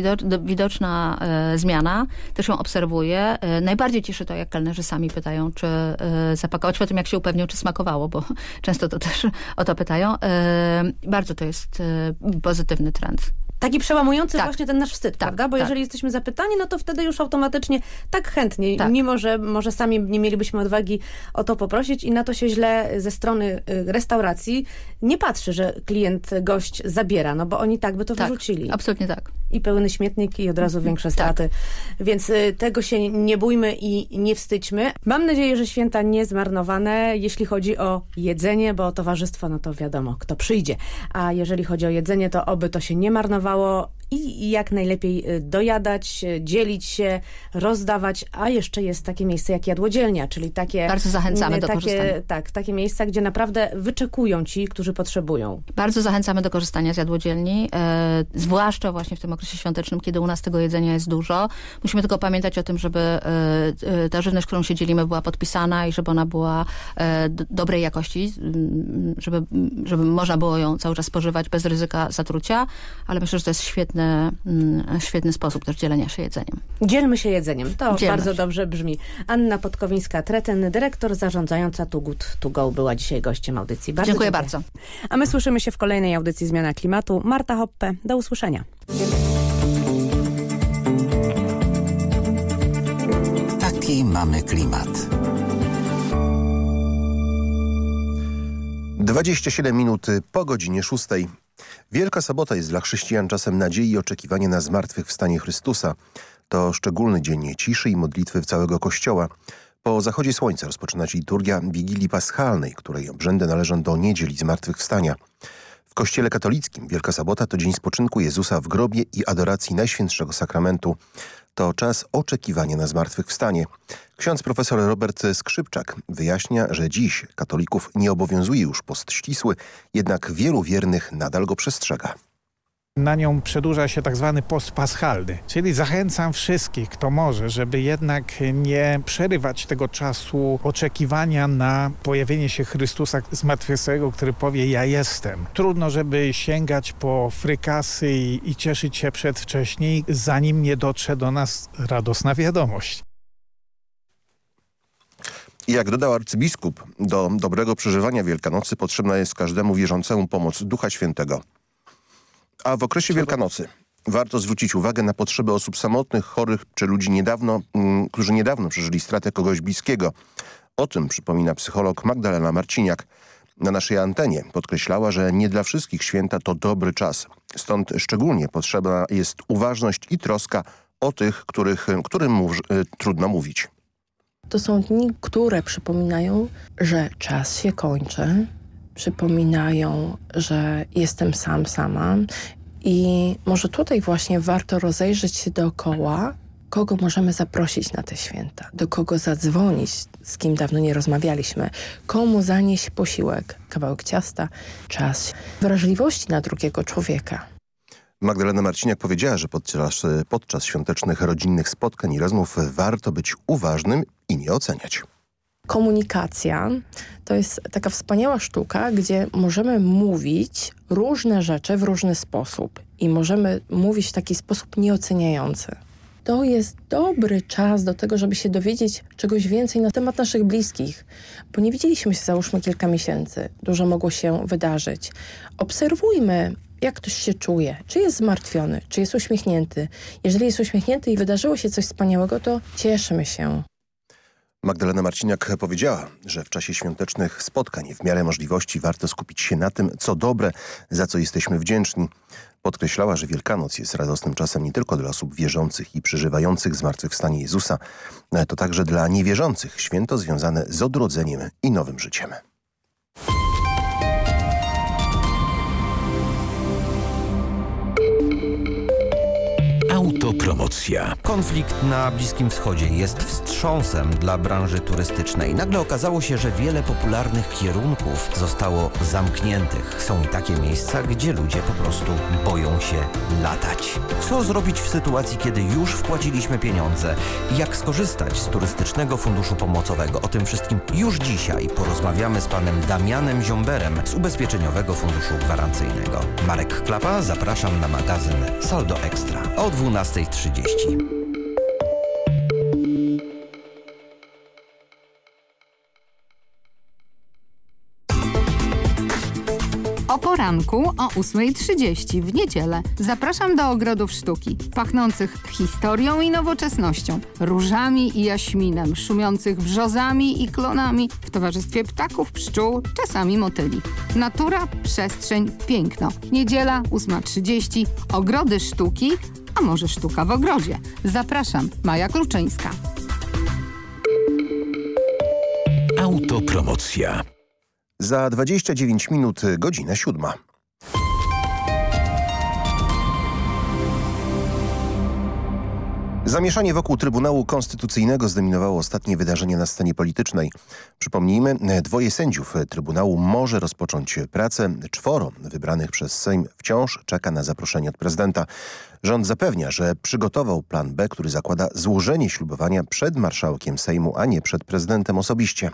widoczna e, zmiana. Też ją obserwuję. E, najbardziej cieszy to, jak kelnerzy sami pytają, czy e, zapakować, po tym jak się upewnią, czy smakowało, bo [laughs] często to też o to pytają. E, bardzo to jest e, pozytywny trend. Taki przełamujący tak. właśnie ten nasz wstyd, tak, prawda? Bo tak. jeżeli jesteśmy zapytani, no to wtedy już automatycznie tak chętnie, tak. mimo że może sami nie mielibyśmy odwagi o to poprosić i na to się źle ze strony y, restauracji nie patrzy, że klient, gość zabiera, no bo oni tak by to tak, wyrzucili. absolutnie tak. I pełny śmietnik i od razu większe tak. straty. Więc y, tego się nie bójmy i nie wstydźmy. Mam nadzieję, że święta nie zmarnowane, jeśli chodzi o jedzenie, bo towarzystwo, no to wiadomo, kto przyjdzie. A jeżeli chodzi o jedzenie, to oby to się nie marnowało, i jak najlepiej y, dojadać, y, dzielić się, rozdawać, a jeszcze jest takie miejsce jak jadłodzielnia, czyli takie... Bardzo zachęcamy do takie, korzystania. Tak, takie miejsca, gdzie naprawdę wyczekują ci, którzy potrzebują. Bardzo zachęcamy do korzystania z jadłodzielni, e, zwłaszcza właśnie w tym okresie świątecznym, kiedy u nas tego jedzenia jest dużo. Musimy tylko pamiętać o tym, żeby e, ta żywność, którą się dzielimy, była podpisana i żeby ona była e, dobrej jakości, żeby, żeby można było ją cały czas spożywać bez ryzyka zatrucia, ale myślę, że to jest świetny, mm, świetny sposób też dzielenia się jedzeniem. Dzielmy się jedzeniem. To Dzielmy bardzo się. dobrze brzmi. Anna Podkowińska-Tretyn, dyrektor zarządzająca Too Good To Go była dzisiaj gościem audycji. Bardzo dziękuję, dziękuję bardzo. A my słyszymy się w kolejnej audycji Zmiana Klimatu. Marta Hoppe, do usłyszenia. Taki mamy klimat. 27 minut po godzinie 6. Wielka Sobota jest dla chrześcijan czasem nadziei i oczekiwania na zmartwychwstanie Chrystusa. To szczególny dzień ciszy i modlitwy w całego Kościoła. Po zachodzie słońca rozpoczyna się liturgia Wigilii Paschalnej, której obrzędy należą do niedzieli zmartwychwstania. W Kościele katolickim Wielka Sobota to dzień spoczynku Jezusa w grobie i adoracji Najświętszego Sakramentu. To czas oczekiwania na zmartwychwstanie. Ksiądz profesor Robert Skrzypczak wyjaśnia, że dziś katolików nie obowiązuje już post ścisły, jednak wielu wiernych nadal go przestrzega na nią przedłuża się tak zwany post paschalny. Czyli zachęcam wszystkich, kto może, żeby jednak nie przerywać tego czasu oczekiwania na pojawienie się Chrystusa zmartwychwstałego, który powie ja jestem. Trudno, żeby sięgać po frykasy i, i cieszyć się przedwcześnie, zanim nie dotrze do nas radosna wiadomość. Jak dodał arcybiskup, do dobrego przeżywania Wielkanocy potrzebna jest każdemu wierzącemu pomoc Ducha Świętego. A w okresie Wielkanocy warto zwrócić uwagę na potrzeby osób samotnych, chorych czy ludzi niedawno, mm, którzy niedawno przeżyli stratę kogoś bliskiego. O tym przypomina psycholog Magdalena Marciniak. Na naszej antenie podkreślała, że nie dla wszystkich święta to dobry czas. Stąd szczególnie potrzebna jest uważność i troska o tych, których, którym y, trudno mówić. To są dni, które przypominają, że czas się kończy, przypominają, że jestem sam, sama i może tutaj właśnie warto rozejrzeć się dookoła, kogo możemy zaprosić na te święta, do kogo zadzwonić, z kim dawno nie rozmawialiśmy, komu zanieść posiłek, kawałek ciasta, czas, wrażliwości na drugiego człowieka. Magdalena Marciniak powiedziała, że podczas, podczas świątecznych rodzinnych spotkań i rozmów warto być uważnym i nie oceniać. Komunikacja to jest taka wspaniała sztuka, gdzie możemy mówić różne rzeczy w różny sposób i możemy mówić w taki sposób nieoceniający. To jest dobry czas do tego, żeby się dowiedzieć czegoś więcej na temat naszych bliskich, bo nie widzieliśmy się załóżmy kilka miesięcy. Dużo mogło się wydarzyć. Obserwujmy, jak ktoś się czuje, czy jest zmartwiony, czy jest uśmiechnięty. Jeżeli jest uśmiechnięty i wydarzyło się coś wspaniałego, to cieszmy się. Magdalena Marciniak powiedziała, że w czasie świątecznych spotkań w miarę możliwości warto skupić się na tym, co dobre, za co jesteśmy wdzięczni. Podkreślała, że Wielkanoc jest radosnym czasem nie tylko dla osób wierzących i przeżywających zmartwychwstanie Jezusa, to także dla niewierzących święto związane z odrodzeniem i nowym życiem. Autopromocja. Konflikt na Bliskim Wschodzie jest wstrząsem dla branży turystycznej. Nagle okazało się, że wiele popularnych kierunków zostało zamkniętych. Są i takie miejsca, gdzie ludzie po prostu boją się latać. Co zrobić w sytuacji, kiedy już wpłaciliśmy pieniądze? Jak skorzystać z Turystycznego Funduszu Pomocowego? O tym wszystkim już dzisiaj porozmawiamy z panem Damianem Ziomberem z Ubezpieczeniowego Funduszu Gwarancyjnego. Marek Klapa, zapraszam na magazyn Saldo Ekstra o 12.30. O poranku o 8.30 w niedzielę zapraszam do ogrodów sztuki, pachnących historią i nowoczesnością, różami i jaśminem, szumiących brzozami i klonami w towarzystwie ptaków, pszczół, czasami motyli. Natura, przestrzeń, piękno. Niedziela 8.30, ogrody sztuki, a może sztuka w ogrodzie. Zapraszam, Maja Kluczyńska. Autopromocja. Za 29 minut godzina siódma. Zamieszanie wokół Trybunału Konstytucyjnego zdominowało ostatnie wydarzenie na scenie politycznej. Przypomnijmy, dwoje sędziów Trybunału może rozpocząć pracę. Czworo wybranych przez Sejm wciąż czeka na zaproszenie od prezydenta. Rząd zapewnia, że przygotował plan B, który zakłada złożenie ślubowania przed marszałkiem Sejmu, a nie przed prezydentem osobiście.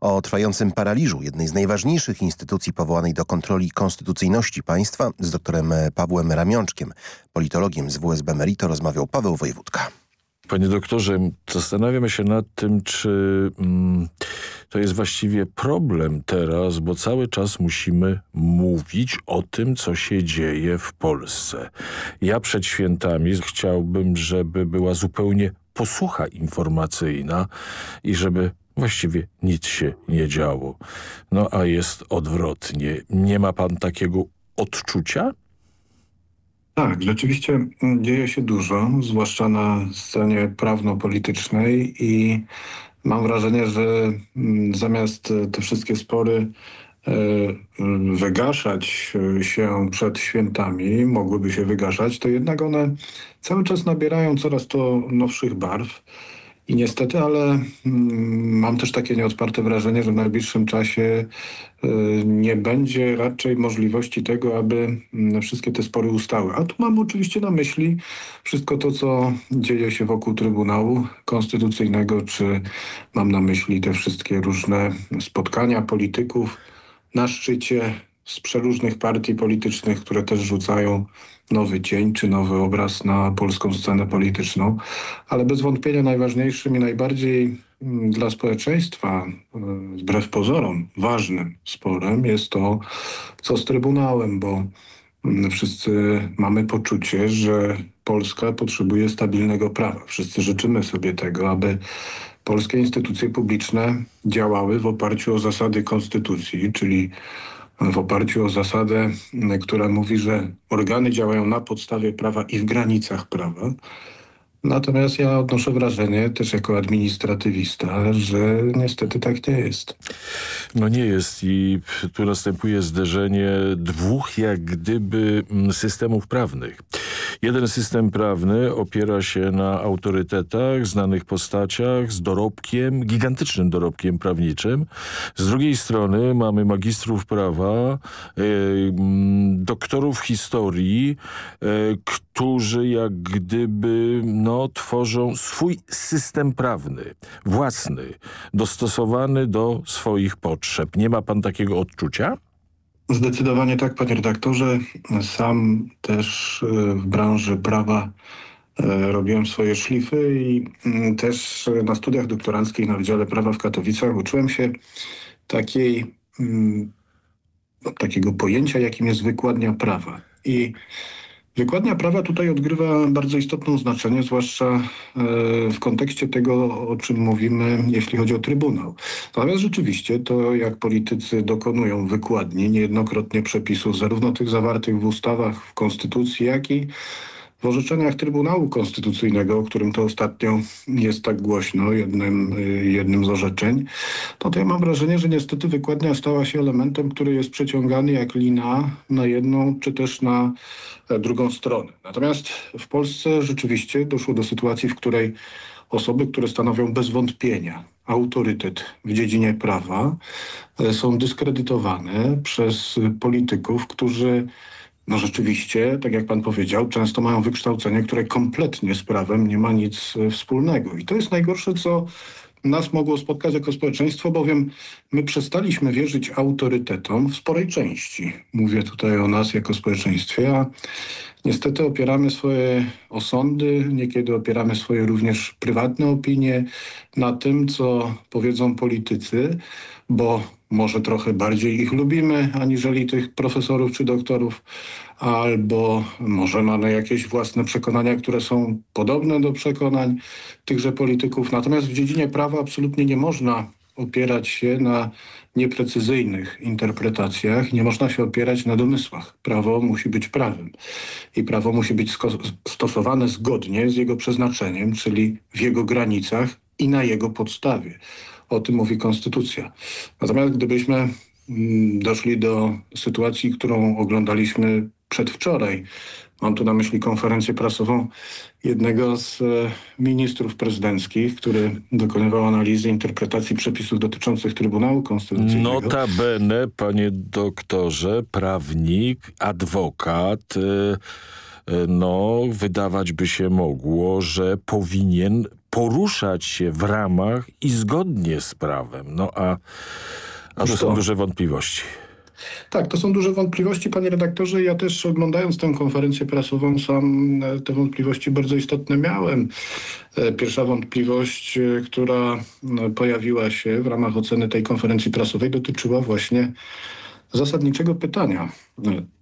O trwającym paraliżu jednej z najważniejszych instytucji powołanej do kontroli konstytucyjności państwa z doktorem Pawłem Ramionczkiem, politologiem z WSB Merito, rozmawiał Paweł Wojewódka. Panie doktorze, zastanawiamy się nad tym, czy mm, to jest właściwie problem teraz, bo cały czas musimy mówić o tym, co się dzieje w Polsce. Ja przed świętami chciałbym, żeby była zupełnie posłucha informacyjna i żeby właściwie nic się nie działo. No a jest odwrotnie. Nie ma pan takiego odczucia? Tak, rzeczywiście dzieje się dużo, zwłaszcza na scenie prawno-politycznej i mam wrażenie, że zamiast te wszystkie spory wygaszać się przed świętami, mogłyby się wygaszać, to jednak one cały czas nabierają coraz to nowszych barw. I niestety, ale mm, mam też takie nieodparte wrażenie, że w najbliższym czasie y, nie będzie raczej możliwości tego, aby y, wszystkie te spory ustały. A tu mam oczywiście na myśli wszystko to, co dzieje się wokół Trybunału Konstytucyjnego, czy mam na myśli te wszystkie różne spotkania polityków na szczycie z przeróżnych partii politycznych, które też rzucają nowy cień czy nowy obraz na polską scenę polityczną, ale bez wątpienia najważniejszym i najbardziej dla społeczeństwa, wbrew pozorom, ważnym sporem jest to, co z Trybunałem, bo wszyscy mamy poczucie, że Polska potrzebuje stabilnego prawa. Wszyscy życzymy sobie tego, aby polskie instytucje publiczne działały w oparciu o zasady konstytucji, czyli w oparciu o zasadę, która mówi, że organy działają na podstawie prawa i w granicach prawa. Natomiast ja odnoszę wrażenie, też jako administratywista, że niestety tak nie jest. No nie jest i tu następuje zderzenie dwóch jak gdyby systemów prawnych. Jeden system prawny opiera się na autorytetach, znanych postaciach, z dorobkiem, gigantycznym dorobkiem prawniczym. Z drugiej strony mamy magistrów prawa, doktorów historii, którzy jak gdyby no, tworzą swój system prawny, własny, dostosowany do swoich potrzeb. Nie ma pan takiego odczucia? Zdecydowanie tak, panie redaktorze. Sam też e, w branży prawa e, robiłem swoje szlify i mm, też na studiach doktoranckich na Wydziale Prawa w Katowicach uczyłem się takiej, mm, takiego pojęcia, jakim jest wykładnia prawa. I Wykładnia prawa tutaj odgrywa bardzo istotne znaczenie, zwłaszcza e, w kontekście tego, o czym mówimy, jeśli chodzi o Trybunał. Natomiast rzeczywiście to, jak politycy dokonują wykładni niejednokrotnie przepisów, zarówno tych zawartych w ustawach, w Konstytucji, jak i w orzeczeniach Trybunału Konstytucyjnego, o którym to ostatnio jest tak głośno, jednym, jednym z orzeczeń, to, to ja mam wrażenie, że niestety wykładnia stała się elementem, który jest przeciągany jak lina na jedną czy też na e, drugą stronę. Natomiast w Polsce rzeczywiście doszło do sytuacji, w której osoby, które stanowią bez wątpienia autorytet w dziedzinie prawa, e, są dyskredytowane przez polityków, którzy no rzeczywiście, tak jak pan powiedział, często mają wykształcenie, które kompletnie z prawem nie ma nic e, wspólnego. I to jest najgorsze, co nas mogło spotkać jako społeczeństwo, bowiem my przestaliśmy wierzyć autorytetom w sporej części. Mówię tutaj o nas jako społeczeństwie, a niestety opieramy swoje osądy, niekiedy opieramy swoje również prywatne opinie na tym, co powiedzą politycy, bo może trochę bardziej ich lubimy, aniżeli tych profesorów czy doktorów, albo może mamy jakieś własne przekonania, które są podobne do przekonań tychże polityków. Natomiast w dziedzinie prawa absolutnie nie można opierać się na nieprecyzyjnych interpretacjach, nie można się opierać na domysłach. Prawo musi być prawem i prawo musi być stosowane zgodnie z jego przeznaczeniem, czyli w jego granicach i na jego podstawie. O tym mówi konstytucja. Natomiast gdybyśmy mm, doszli do sytuacji, którą oglądaliśmy przedwczoraj, mam tu na myśli konferencję prasową jednego z e, ministrów prezydenckich, który dokonywał analizy interpretacji przepisów dotyczących Trybunału Konstytucyjnego. Notabene, panie doktorze, prawnik, adwokat, e, e, no wydawać by się mogło, że powinien poruszać się w ramach i zgodnie z prawem. No a, a to są duże wątpliwości. Tak, to są duże wątpliwości, panie redaktorze. Ja też oglądając tę konferencję prasową sam e, te wątpliwości bardzo istotne miałem. E, pierwsza wątpliwość, e, która pojawiła się w ramach oceny tej konferencji prasowej dotyczyła właśnie zasadniczego pytania.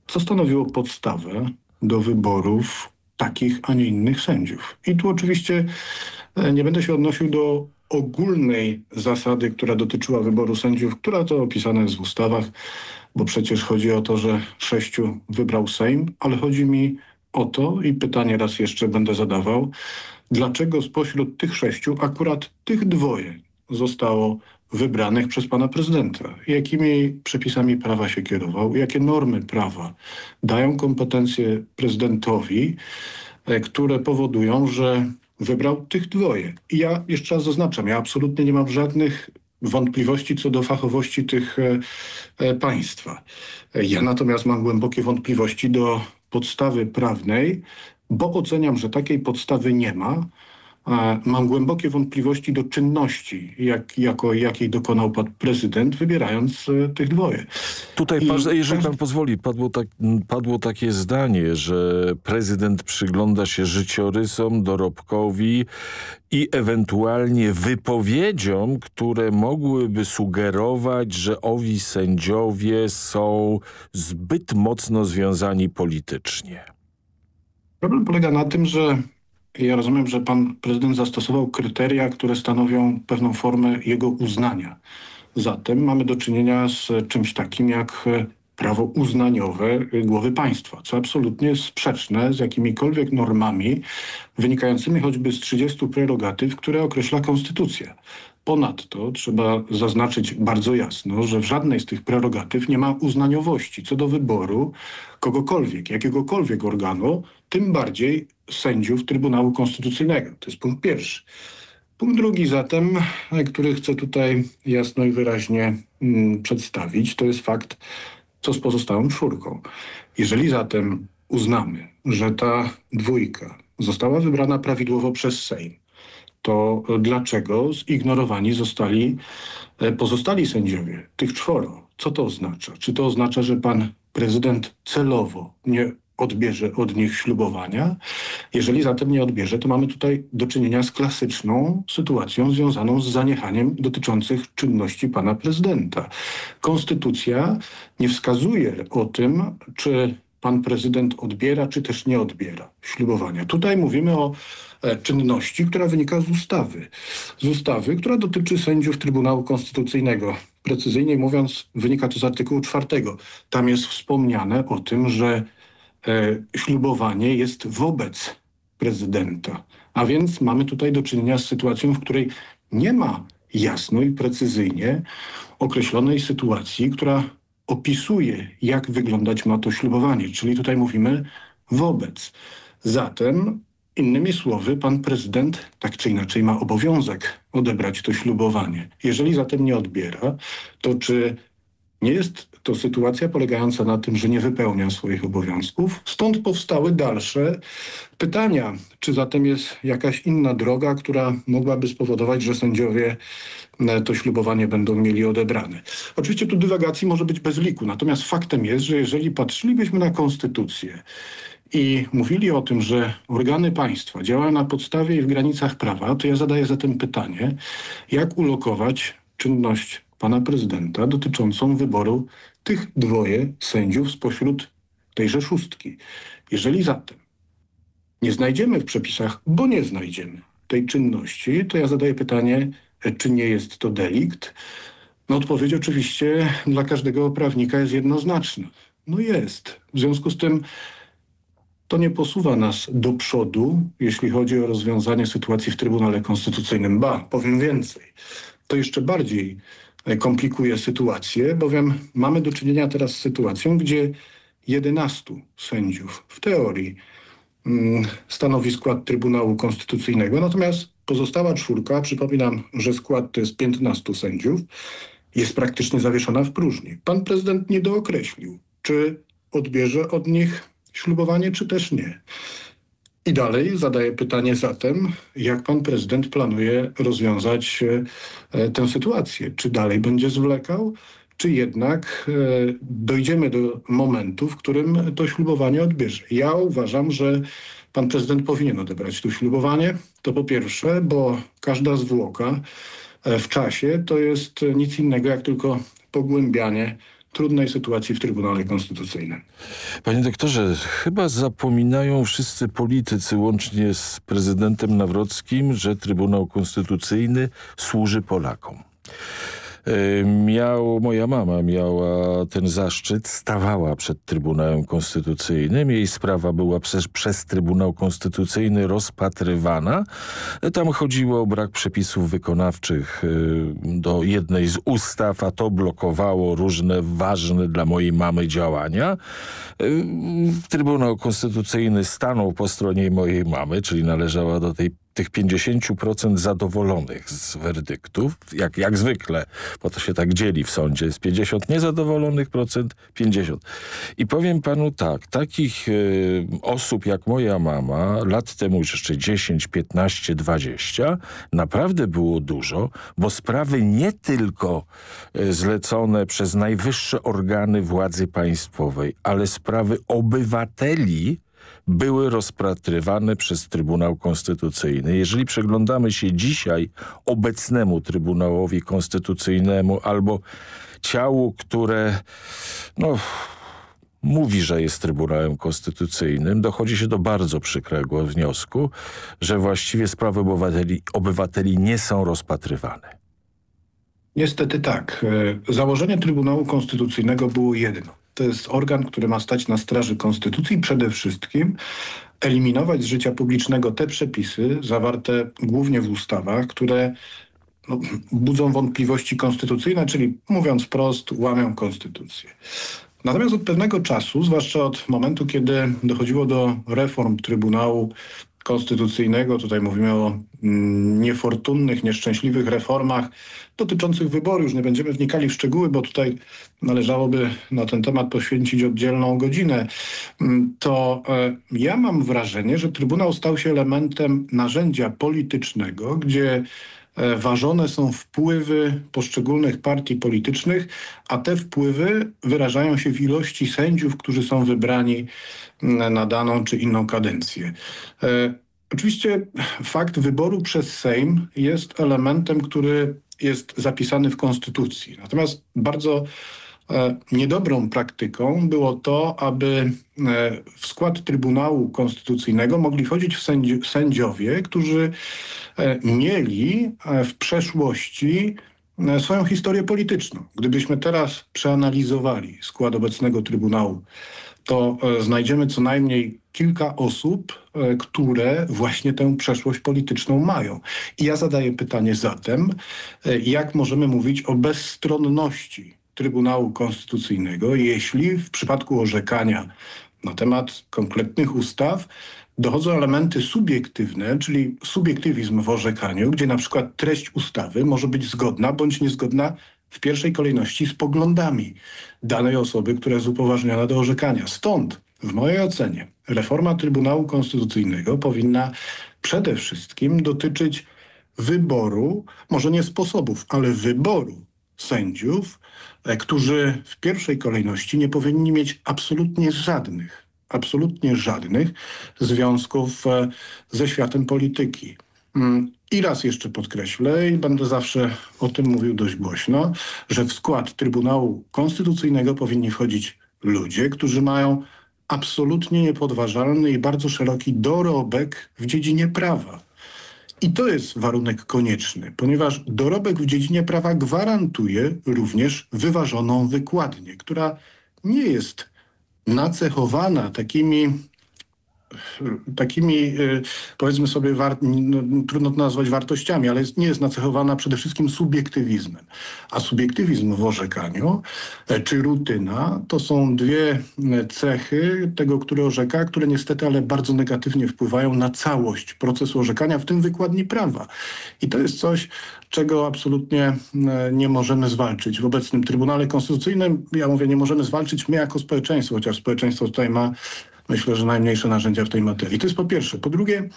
Co stanowiło podstawę do wyborów takich, a nie innych sędziów? I tu oczywiście nie będę się odnosił do ogólnej zasady, która dotyczyła wyboru sędziów, która to opisana jest w ustawach, bo przecież chodzi o to, że sześciu wybrał Sejm, ale chodzi mi o to i pytanie raz jeszcze będę zadawał, dlaczego spośród tych sześciu akurat tych dwoje zostało wybranych przez pana prezydenta? Jakimi przepisami prawa się kierował? Jakie normy prawa dają kompetencje prezydentowi, e, które powodują, że wybrał tych dwoje. I ja jeszcze raz zaznaczam, ja absolutnie nie mam żadnych wątpliwości co do fachowości tych e, e, państwa. Ja natomiast mam głębokie wątpliwości do podstawy prawnej, bo oceniam, że takiej podstawy nie ma, Mam głębokie wątpliwości do czynności, jak, jako, jakiej dokonał pan prezydent, wybierając e, tych dwoje. Tutaj, I... jeżeli pan pozwoli, padło, tak, padło takie zdanie, że prezydent przygląda się życiorysom, dorobkowi i ewentualnie wypowiedziom, które mogłyby sugerować, że owi sędziowie są zbyt mocno związani politycznie. Problem polega na tym, że ja rozumiem, że pan prezydent zastosował kryteria, które stanowią pewną formę jego uznania. Zatem mamy do czynienia z czymś takim jak prawo uznaniowe głowy państwa, co absolutnie jest sprzeczne z jakimikolwiek normami wynikającymi choćby z 30 prerogatyw, które określa konstytucja. Ponadto trzeba zaznaczyć bardzo jasno, że w żadnej z tych prerogatyw nie ma uznaniowości co do wyboru kogokolwiek, jakiegokolwiek organu, tym bardziej sędziów Trybunału Konstytucyjnego. To jest punkt pierwszy. Punkt drugi zatem, który chcę tutaj jasno i wyraźnie mm, przedstawić, to jest fakt, co z pozostałą czwórką. Jeżeli zatem uznamy, że ta dwójka została wybrana prawidłowo przez Sejm, to dlaczego zignorowani zostali e, pozostali sędziowie, tych czworo? Co to oznacza? Czy to oznacza, że pan prezydent celowo nie odbierze od nich ślubowania? Jeżeli zatem nie odbierze, to mamy tutaj do czynienia z klasyczną sytuacją związaną z zaniechaniem dotyczących czynności pana prezydenta. Konstytucja nie wskazuje o tym, czy pan prezydent odbiera, czy też nie odbiera ślubowania. Tutaj mówimy o e, czynności, która wynika z ustawy. Z ustawy, która dotyczy sędziów Trybunału Konstytucyjnego. Precyzyjnie mówiąc, wynika to z artykułu czwartego. Tam jest wspomniane o tym, że ślubowanie jest wobec prezydenta. A więc mamy tutaj do czynienia z sytuacją, w której nie ma jasno i precyzyjnie określonej sytuacji, która opisuje, jak wyglądać ma to ślubowanie. Czyli tutaj mówimy wobec. Zatem, innymi słowy, pan prezydent tak czy inaczej ma obowiązek odebrać to ślubowanie. Jeżeli zatem nie odbiera, to czy nie jest to sytuacja polegająca na tym, że nie wypełnia swoich obowiązków. Stąd powstały dalsze pytania. Czy zatem jest jakaś inna droga, która mogłaby spowodować, że sędziowie e, to ślubowanie będą mieli odebrane? Oczywiście tu dywagacji może być bez liku, natomiast faktem jest, że jeżeli patrzylibyśmy na konstytucję i mówili o tym, że organy państwa działają na podstawie i w granicach prawa, to ja zadaję zatem pytanie, jak ulokować czynność pana prezydenta dotyczącą wyboru tych dwoje sędziów spośród tejże szóstki. Jeżeli zatem nie znajdziemy w przepisach, bo nie znajdziemy tej czynności, to ja zadaję pytanie, czy nie jest to delikt? No odpowiedź oczywiście dla każdego prawnika jest jednoznaczna. No jest. W związku z tym to nie posuwa nas do przodu, jeśli chodzi o rozwiązanie sytuacji w Trybunale Konstytucyjnym. Ba, powiem więcej. To jeszcze bardziej komplikuje sytuację, bowiem mamy do czynienia teraz z sytuacją, gdzie 11 sędziów w teorii mm, stanowi skład Trybunału Konstytucyjnego, natomiast pozostała czwórka, przypominam, że skład to jest 15 sędziów, jest praktycznie zawieszona w próżni. Pan prezydent nie dookreślił, czy odbierze od nich ślubowanie, czy też nie. I dalej zadaję pytanie zatem, jak pan prezydent planuje rozwiązać e, tę sytuację? Czy dalej będzie zwlekał, czy jednak e, dojdziemy do momentu, w którym to ślubowanie odbierze? Ja uważam, że pan prezydent powinien odebrać to ślubowanie. To po pierwsze, bo każda zwłoka e, w czasie to jest nic innego jak tylko pogłębianie trudnej sytuacji w Trybunale Konstytucyjnym. Panie doktorze, chyba zapominają wszyscy politycy, łącznie z prezydentem Nawrockim, że Trybunał Konstytucyjny służy Polakom. Miał, moja mama miała ten zaszczyt, stawała przed Trybunałem Konstytucyjnym. Jej sprawa była przez, przez Trybunał Konstytucyjny rozpatrywana. Tam chodziło o brak przepisów wykonawczych e, do jednej z ustaw, a to blokowało różne ważne dla mojej mamy działania. Trybunał Konstytucyjny stanął po stronie mojej mamy, czyli należała do tej tych 50% zadowolonych z werdyktów, jak, jak zwykle, bo to się tak dzieli w sądzie, jest 50 niezadowolonych procent, 50. I powiem panu tak, takich y, osób jak moja mama, lat temu jeszcze 10, 15, 20, naprawdę było dużo, bo sprawy nie tylko y, zlecone przez najwyższe organy władzy państwowej, ale sprawy obywateli były rozpatrywane przez Trybunał Konstytucyjny. Jeżeli przeglądamy się dzisiaj obecnemu Trybunałowi Konstytucyjnemu albo ciału, które no, mówi, że jest Trybunałem Konstytucyjnym, dochodzi się do bardzo przykrego wniosku, że właściwie sprawy obywateli, obywateli nie są rozpatrywane. Niestety tak. E, założenie Trybunału Konstytucyjnego było jedno to jest organ, który ma stać na straży konstytucji przede wszystkim eliminować z życia publicznego te przepisy zawarte głównie w ustawach, które no, budzą wątpliwości konstytucyjne, czyli mówiąc wprost, łamią konstytucję. Natomiast od pewnego czasu, zwłaszcza od momentu, kiedy dochodziło do reform Trybunału Konstytucyjnego, tutaj mówimy o mm, niefortunnych, nieszczęśliwych reformach dotyczących wyboru. Już nie będziemy wnikali w szczegóły, bo tutaj należałoby na ten temat poświęcić oddzielną godzinę. Mm, to e, ja mam wrażenie, że Trybunał stał się elementem narzędzia politycznego, gdzie ważone są wpływy poszczególnych partii politycznych, a te wpływy wyrażają się w ilości sędziów, którzy są wybrani na daną czy inną kadencję. E, oczywiście fakt wyboru przez Sejm jest elementem, który jest zapisany w Konstytucji. Natomiast bardzo e, niedobrą praktyką było to, aby e, w skład Trybunału Konstytucyjnego mogli wchodzić sędzi sędziowie, którzy e, mieli w przeszłości swoją historię polityczną. Gdybyśmy teraz przeanalizowali skład obecnego Trybunału, to znajdziemy co najmniej kilka osób, które właśnie tę przeszłość polityczną mają. I ja zadaję pytanie zatem, jak możemy mówić o bezstronności Trybunału Konstytucyjnego, jeśli w przypadku orzekania na temat konkretnych ustaw dochodzą elementy subiektywne, czyli subiektywizm w orzekaniu, gdzie na przykład treść ustawy może być zgodna bądź niezgodna w pierwszej kolejności z poglądami danej osoby, która jest upoważniona do orzekania. Stąd w mojej ocenie reforma Trybunału Konstytucyjnego powinna przede wszystkim dotyczyć wyboru, może nie sposobów, ale wyboru sędziów, którzy w pierwszej kolejności nie powinni mieć absolutnie żadnych, absolutnie żadnych związków e, ze światem polityki. Mm, I raz jeszcze podkreślę i będę zawsze o tym mówił dość głośno, że w skład Trybunału Konstytucyjnego powinni wchodzić ludzie, którzy mają absolutnie niepodważalny i bardzo szeroki dorobek w dziedzinie prawa. I to jest warunek konieczny, ponieważ dorobek w dziedzinie prawa gwarantuje również wyważoną wykładnię, która nie jest nacechowana takimi takimi, y, powiedzmy sobie, no, trudno to nazwać wartościami, ale jest, nie jest nacechowana przede wszystkim subiektywizmem. A subiektywizm w orzekaniu e, czy rutyna to są dwie cechy tego, który orzeka, które niestety, ale bardzo negatywnie wpływają na całość procesu orzekania, w tym wykładni prawa. I to jest coś, czego absolutnie nie możemy zwalczyć. W obecnym Trybunale Konstytucyjnym, ja mówię, nie możemy zwalczyć my jako społeczeństwo, chociaż społeczeństwo tutaj ma myślę, że najmniejsze narzędzia w tej materii. To jest po pierwsze. Po drugie,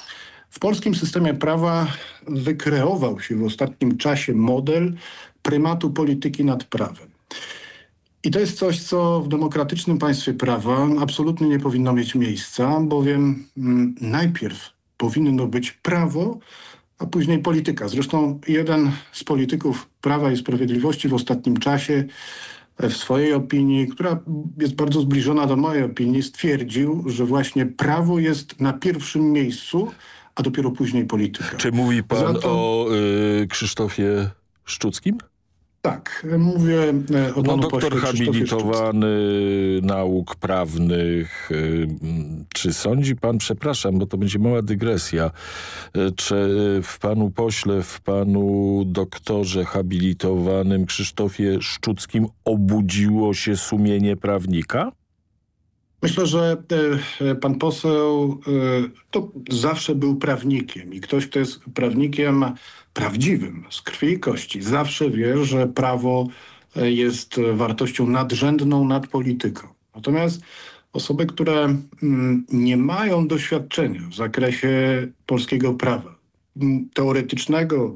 w polskim systemie prawa wykreował się w ostatnim czasie model prymatu polityki nad prawem. I to jest coś, co w demokratycznym państwie prawa absolutnie nie powinno mieć miejsca, bowiem mm, najpierw powinno być prawo, a później polityka. Zresztą jeden z polityków Prawa i Sprawiedliwości w ostatnim czasie w swojej opinii, która jest bardzo zbliżona do mojej opinii, stwierdził, że właśnie prawo jest na pierwszym miejscu, a dopiero później polityka. Czy mówi pan Zatem... o y, Krzysztofie Szczuckim? Tak, mówię e, o no, doktor habilitowany nauk prawnych. Y, czy sądzi pan, przepraszam, bo to będzie mała dygresja, y, czy w panu pośle, w panu doktorze habilitowanym Krzysztofie Szczuckim obudziło się sumienie prawnika? Myślę, że e, pan poseł e, to zawsze był prawnikiem i ktoś, kto jest prawnikiem prawdziwym, z krwi i kości, zawsze wie, że prawo e, jest wartością nadrzędną nad polityką. Natomiast osoby, które mm, nie mają doświadczenia w zakresie polskiego prawa, teoretycznego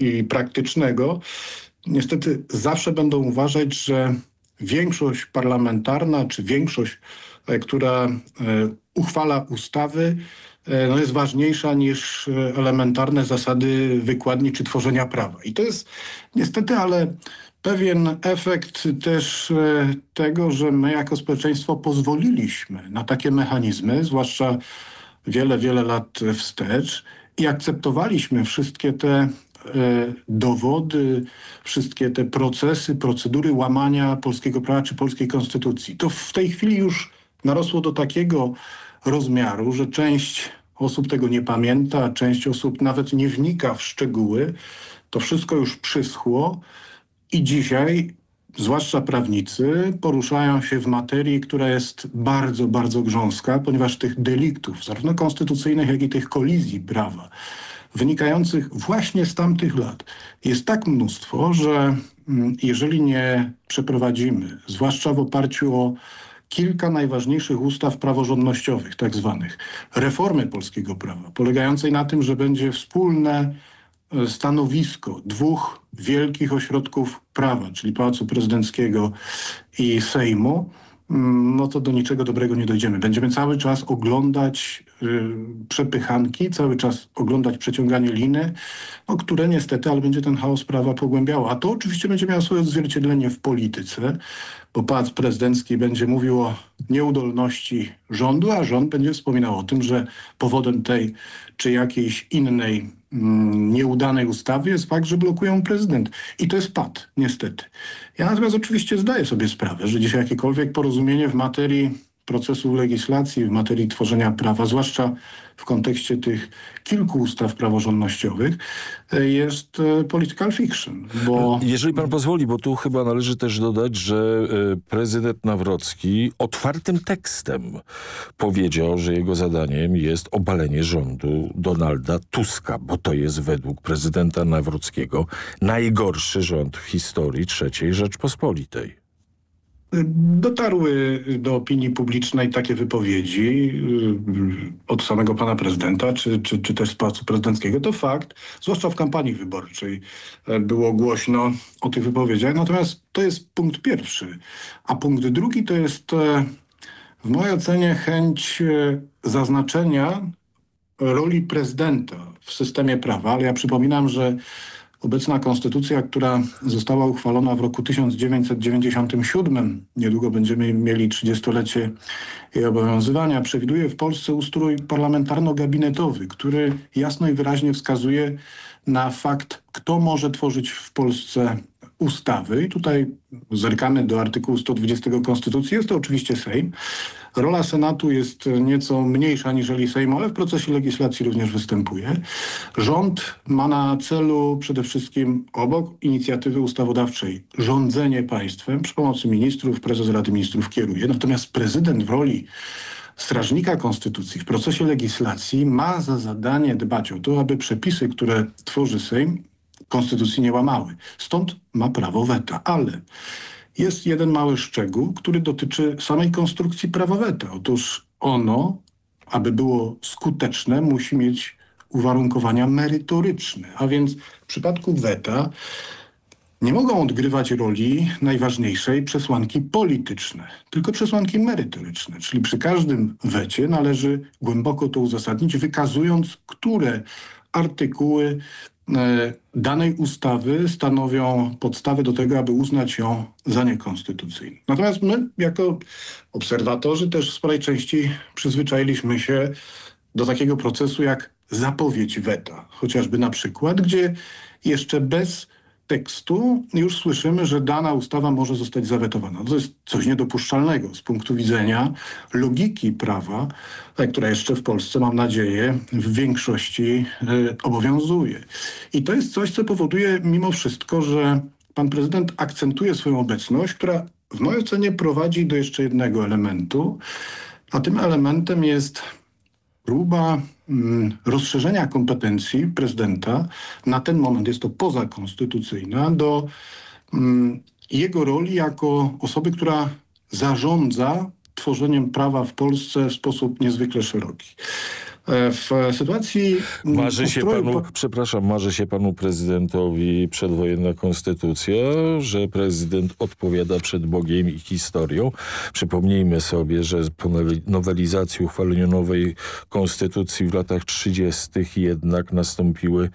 i praktycznego, niestety zawsze będą uważać, że większość parlamentarna czy większość, e, która e, uchwala ustawy, e, no jest ważniejsza niż elementarne zasady wykładni czy tworzenia prawa. I to jest niestety, ale pewien efekt też tego, że my jako społeczeństwo pozwoliliśmy na takie mechanizmy, zwłaszcza wiele, wiele lat wstecz i akceptowaliśmy wszystkie te dowody, wszystkie te procesy, procedury łamania polskiego prawa czy polskiej konstytucji. To w tej chwili już narosło do takiego rozmiaru, że część osób tego nie pamięta, część osób nawet nie wnika w szczegóły To wszystko już przyschło i dzisiaj zwłaszcza prawnicy, poruszają się w materii, która jest bardzo, bardzo grząska, ponieważ tych deliktów, zarówno konstytucyjnych, jak i tych kolizji prawa, wynikających właśnie z tamtych lat, jest tak mnóstwo, że mm, jeżeli nie przeprowadzimy, zwłaszcza w oparciu o kilka najważniejszych ustaw praworządnościowych, tak zwanych, reformy polskiego prawa, polegającej na tym, że będzie wspólne e, stanowisko dwóch wielkich ośrodków prawa, czyli Pałacu Prezydenckiego i Sejmu, no to do niczego dobrego nie dojdziemy. Będziemy cały czas oglądać y, przepychanki, cały czas oglądać przeciąganie liny, no, które niestety, ale będzie ten chaos prawa pogłębiało. A to oczywiście będzie miało swoje odzwierciedlenie w polityce, bo Pałac Prezydencki będzie mówił o nieudolności rządu, a rząd będzie wspominał o tym, że powodem tej czy jakiejś innej mm, nieudanej ustawy jest fakt, że blokują prezydent. I to jest pad, niestety. Ja natomiast oczywiście zdaję sobie sprawę, że dzisiaj jakiekolwiek porozumienie w materii procesu legislacji, w materii tworzenia prawa, zwłaszcza w kontekście tych kilku ustaw praworządnościowych, e, jest e, political fiction. Bo... Jeżeli pan pozwoli, bo tu chyba należy też dodać, że e, prezydent Nawrocki otwartym tekstem powiedział, że jego zadaniem jest obalenie rządu Donalda Tuska, bo to jest według prezydenta Nawrockiego najgorszy rząd w historii III Rzeczpospolitej. Dotarły do opinii publicznej takie wypowiedzi y, od samego pana prezydenta, czy, czy, czy też z Pałacu Prezydenckiego. To fakt, zwłaszcza w kampanii wyborczej e, było głośno o tych wypowiedziach. Natomiast to jest punkt pierwszy. A punkt drugi to jest e, w mojej ocenie chęć e, zaznaczenia roli prezydenta w systemie prawa. Ale ja przypominam, że Obecna konstytucja, która została uchwalona w roku 1997, niedługo będziemy mieli 30-lecie jej obowiązywania, przewiduje w Polsce ustrój parlamentarno-gabinetowy, który jasno i wyraźnie wskazuje na fakt, kto może tworzyć w Polsce ustawy. I tutaj zerkamy do artykułu 120 Konstytucji. Jest to oczywiście Sejm. Rola Senatu jest nieco mniejsza niżeli Sejmu, ale w procesie legislacji również występuje. Rząd ma na celu przede wszystkim obok inicjatywy ustawodawczej rządzenie państwem przy pomocy ministrów, prezes Rady Ministrów kieruje. Natomiast prezydent w roli strażnika konstytucji w procesie legislacji ma za zadanie dbać o to, aby przepisy, które tworzy Sejm, konstytucji nie łamały. Stąd ma prawo weta. Ale jest jeden mały szczegół, który dotyczy samej konstrukcji prawa weta. Otóż ono, aby było skuteczne, musi mieć uwarunkowania merytoryczne. A więc w przypadku weta nie mogą odgrywać roli najważniejszej przesłanki polityczne, tylko przesłanki merytoryczne. Czyli przy każdym wecie należy głęboko to uzasadnić, wykazując, które artykuły danej ustawy stanowią podstawę do tego, aby uznać ją za niekonstytucyjną. Natomiast my jako obserwatorzy też w sporej części przyzwyczailiśmy się do takiego procesu jak zapowiedź weta, chociażby na przykład, gdzie jeszcze bez tekstu już słyszymy, że dana ustawa może zostać zawetowana. To jest coś niedopuszczalnego z punktu widzenia logiki prawa, e, która jeszcze w Polsce, mam nadzieję, w większości y, obowiązuje. I to jest coś, co powoduje mimo wszystko, że pan prezydent akcentuje swoją obecność, która w mojej ocenie prowadzi do jeszcze jednego elementu, a tym elementem jest próba mm, rozszerzenia kompetencji prezydenta, na ten moment jest to pozakonstytucyjna, do mm, jego roli jako osoby, która zarządza tworzeniem prawa w Polsce w sposób niezwykle szeroki. E, w sytuacji... Marzy się panu, przepraszam, marzy się panu prezydentowi przedwojenna konstytucja, że prezydent odpowiada przed Bogiem i historią. Przypomnijmy sobie, że po nowelizacji, uchwaleniu nowej konstytucji w latach 30. jednak nastąpiły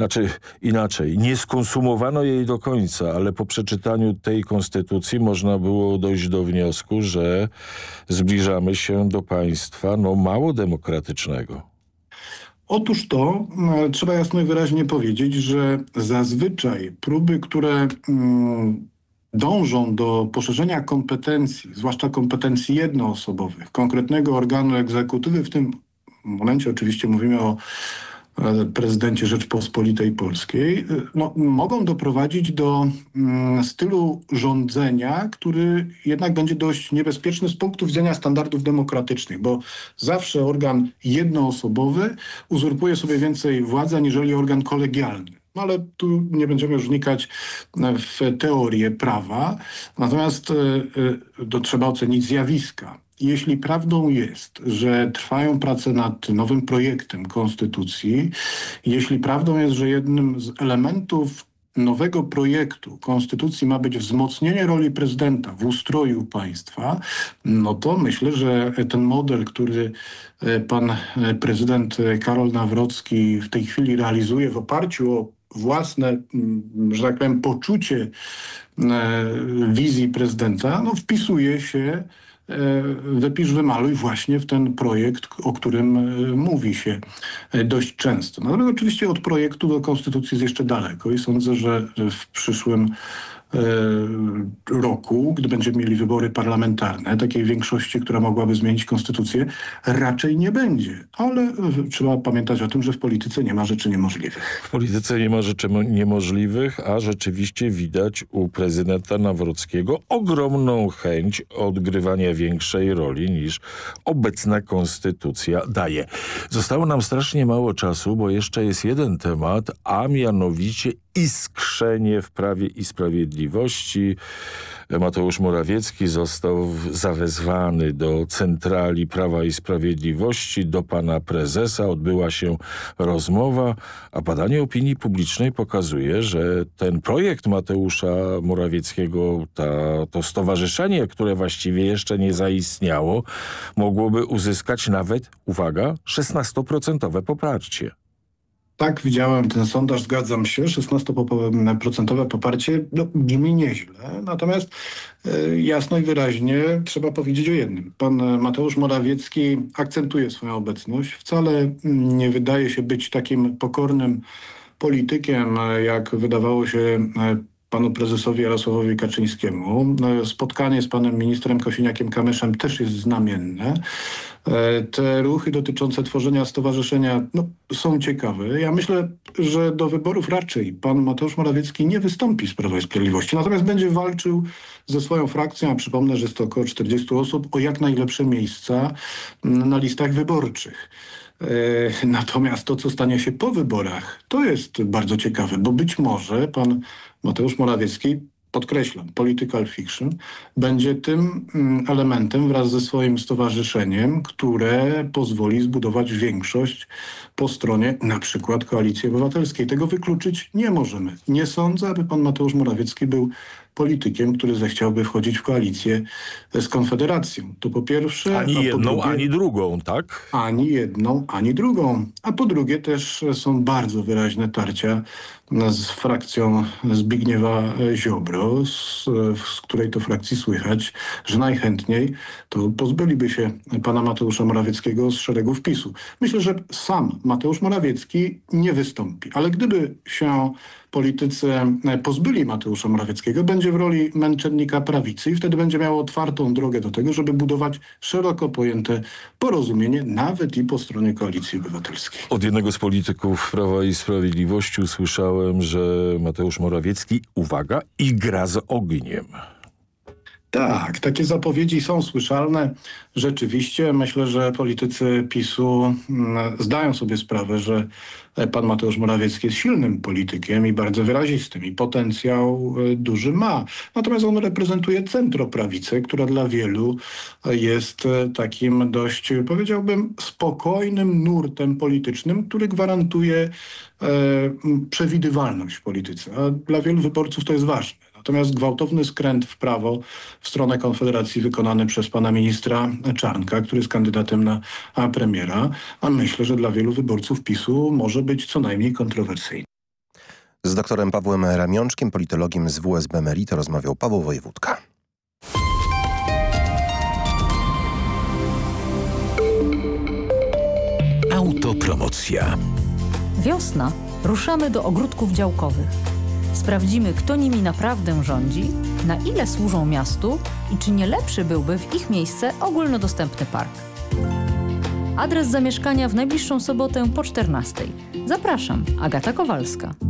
znaczy inaczej, nie skonsumowano jej do końca, ale po przeczytaniu tej konstytucji można było dojść do wniosku, że zbliżamy się do państwa no, mało demokratycznego. Otóż to no, trzeba jasno i wyraźnie powiedzieć, że zazwyczaj próby, które mm, dążą do poszerzenia kompetencji, zwłaszcza kompetencji jednoosobowych, konkretnego organu egzekutywy, w tym momencie oczywiście mówimy o prezydencie Rzeczpospolitej Polskiej, no, mogą doprowadzić do mm, stylu rządzenia, który jednak będzie dość niebezpieczny z punktu widzenia standardów demokratycznych, bo zawsze organ jednoosobowy uzurpuje sobie więcej władzy, aniżeli organ kolegialny. No ale tu nie będziemy już wnikać w teorię prawa, natomiast to trzeba ocenić zjawiska. Jeśli prawdą jest, że trwają prace nad nowym projektem konstytucji, jeśli prawdą jest, że jednym z elementów nowego projektu konstytucji ma być wzmocnienie roli prezydenta w ustroju państwa, no to myślę, że ten model, który pan prezydent Karol Nawrocki w tej chwili realizuje w oparciu o własne, że tak powiem, poczucie wizji prezydenta, no wpisuje się wypisz, wymaluj właśnie w ten projekt, o którym mówi się dość często. Natomiast oczywiście od projektu do konstytucji jest jeszcze daleko i sądzę, że w przyszłym roku, gdy będziemy mieli wybory parlamentarne, takiej większości, która mogłaby zmienić konstytucję, raczej nie będzie. Ale trzeba pamiętać o tym, że w polityce nie ma rzeczy niemożliwych. W polityce nie ma rzeczy niemożliwych, a rzeczywiście widać u prezydenta Nawrockiego ogromną chęć odgrywania większej roli niż obecna konstytucja daje. Zostało nam strasznie mało czasu, bo jeszcze jest jeden temat, a mianowicie iskrzenie w Prawie i Sprawiedliwości. Mateusz Morawiecki został zawezwany do centrali Prawa i Sprawiedliwości, do pana prezesa. Odbyła się rozmowa, a badanie opinii publicznej pokazuje, że ten projekt Mateusza Morawieckiego, ta, to stowarzyszenie, które właściwie jeszcze nie zaistniało, mogłoby uzyskać nawet, uwaga, 16% poparcie. Tak, widziałem ten sondaż, zgadzam się, 16% poparcie no, brzmi nieźle, natomiast y, jasno i wyraźnie trzeba powiedzieć o jednym. Pan Mateusz Morawiecki akcentuje swoją obecność, wcale nie wydaje się być takim pokornym politykiem, jak wydawało się panu prezesowi Jarosławowi Kaczyńskiemu. Spotkanie z panem ministrem Kosiniakiem-Kamyszem też jest znamienne. Te ruchy dotyczące tworzenia stowarzyszenia no, są ciekawe. Ja myślę, że do wyborów raczej pan Mateusz Morawiecki nie wystąpi z Prawa i Sprawiedliwości, natomiast będzie walczył ze swoją frakcją, a przypomnę, że jest to około 40 osób, o jak najlepsze miejsca na listach wyborczych. Natomiast to, co stanie się po wyborach, to jest bardzo ciekawe, bo być może pan Mateusz Morawiecki, podkreślam, political fiction, będzie tym elementem wraz ze swoim stowarzyszeniem, które pozwoli zbudować większość po stronie na przykład Koalicji Obywatelskiej. Tego wykluczyć nie możemy. Nie sądzę, aby pan Mateusz Morawiecki był politykiem, który zechciałby wchodzić w koalicję z Konfederacją. To po pierwsze... Ani jedną, drugie, ani drugą, tak? Ani jedną, ani drugą. A po drugie też są bardzo wyraźne tarcia z frakcją Zbigniewa Ziobro, z, z której to frakcji słychać, że najchętniej to pozbyliby się pana Mateusza Morawieckiego z szeregów PiSu. Myślę, że sam Mateusz Morawiecki nie wystąpi, ale gdyby się politycy pozbyli Mateusza Morawieckiego, będzie w roli męczennika prawicy i wtedy będzie miał otwartą drogę do tego, żeby budować szeroko pojęte porozumienie, nawet i po stronie Koalicji Obywatelskiej. Od jednego z polityków Prawa i Sprawiedliwości usłyszałem, że Mateusz Morawiecki, uwaga, igra z ogniem. Tak, takie zapowiedzi są słyszalne. Rzeczywiście myślę, że politycy PiSu zdają sobie sprawę, że pan Mateusz Morawiecki jest silnym politykiem i bardzo wyrazistym i potencjał duży ma. Natomiast on reprezentuje centroprawicę, która dla wielu jest takim dość, powiedziałbym, spokojnym nurtem politycznym, który gwarantuje e, przewidywalność w polityce. A dla wielu wyborców to jest ważne. Natomiast gwałtowny skręt w prawo w stronę Konfederacji wykonany przez pana ministra Czarnka, który jest kandydatem na premiera, a myślę, że dla wielu wyborców PiSu może być co najmniej kontrowersyjny. Z doktorem Pawłem Ramiączkiem, politologiem z WSB Merito rozmawiał Paweł Wojewódka. Autopromocja. Wiosna. Ruszamy do ogródków działkowych Sprawdzimy, kto nimi naprawdę rządzi, na ile służą miastu i czy nie lepszy byłby w ich miejsce ogólnodostępny park. Adres zamieszkania w najbliższą sobotę po 14. Zapraszam, Agata Kowalska.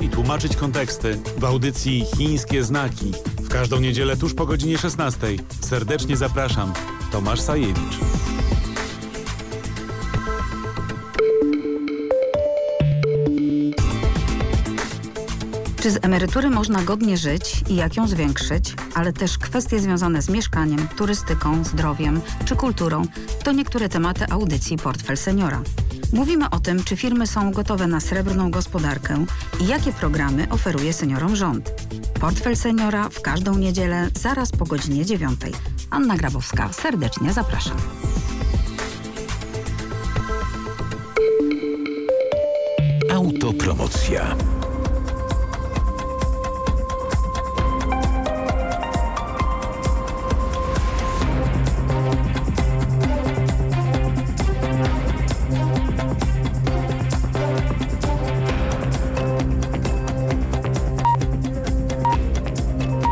i tłumaczyć konteksty w audycji Chińskie Znaki. W każdą niedzielę tuż po godzinie 16. Serdecznie zapraszam. Tomasz Sajewicz. Czy z emerytury można godnie żyć i jak ją zwiększyć, ale też kwestie związane z mieszkaniem, turystyką, zdrowiem czy kulturą to niektóre tematy audycji Portfel Seniora. Mówimy o tym, czy firmy są gotowe na srebrną gospodarkę i jakie programy oferuje seniorom rząd. Portfel Seniora w każdą niedzielę zaraz po godzinie 9. Anna Grabowska, serdecznie zapraszam. Autopromocja.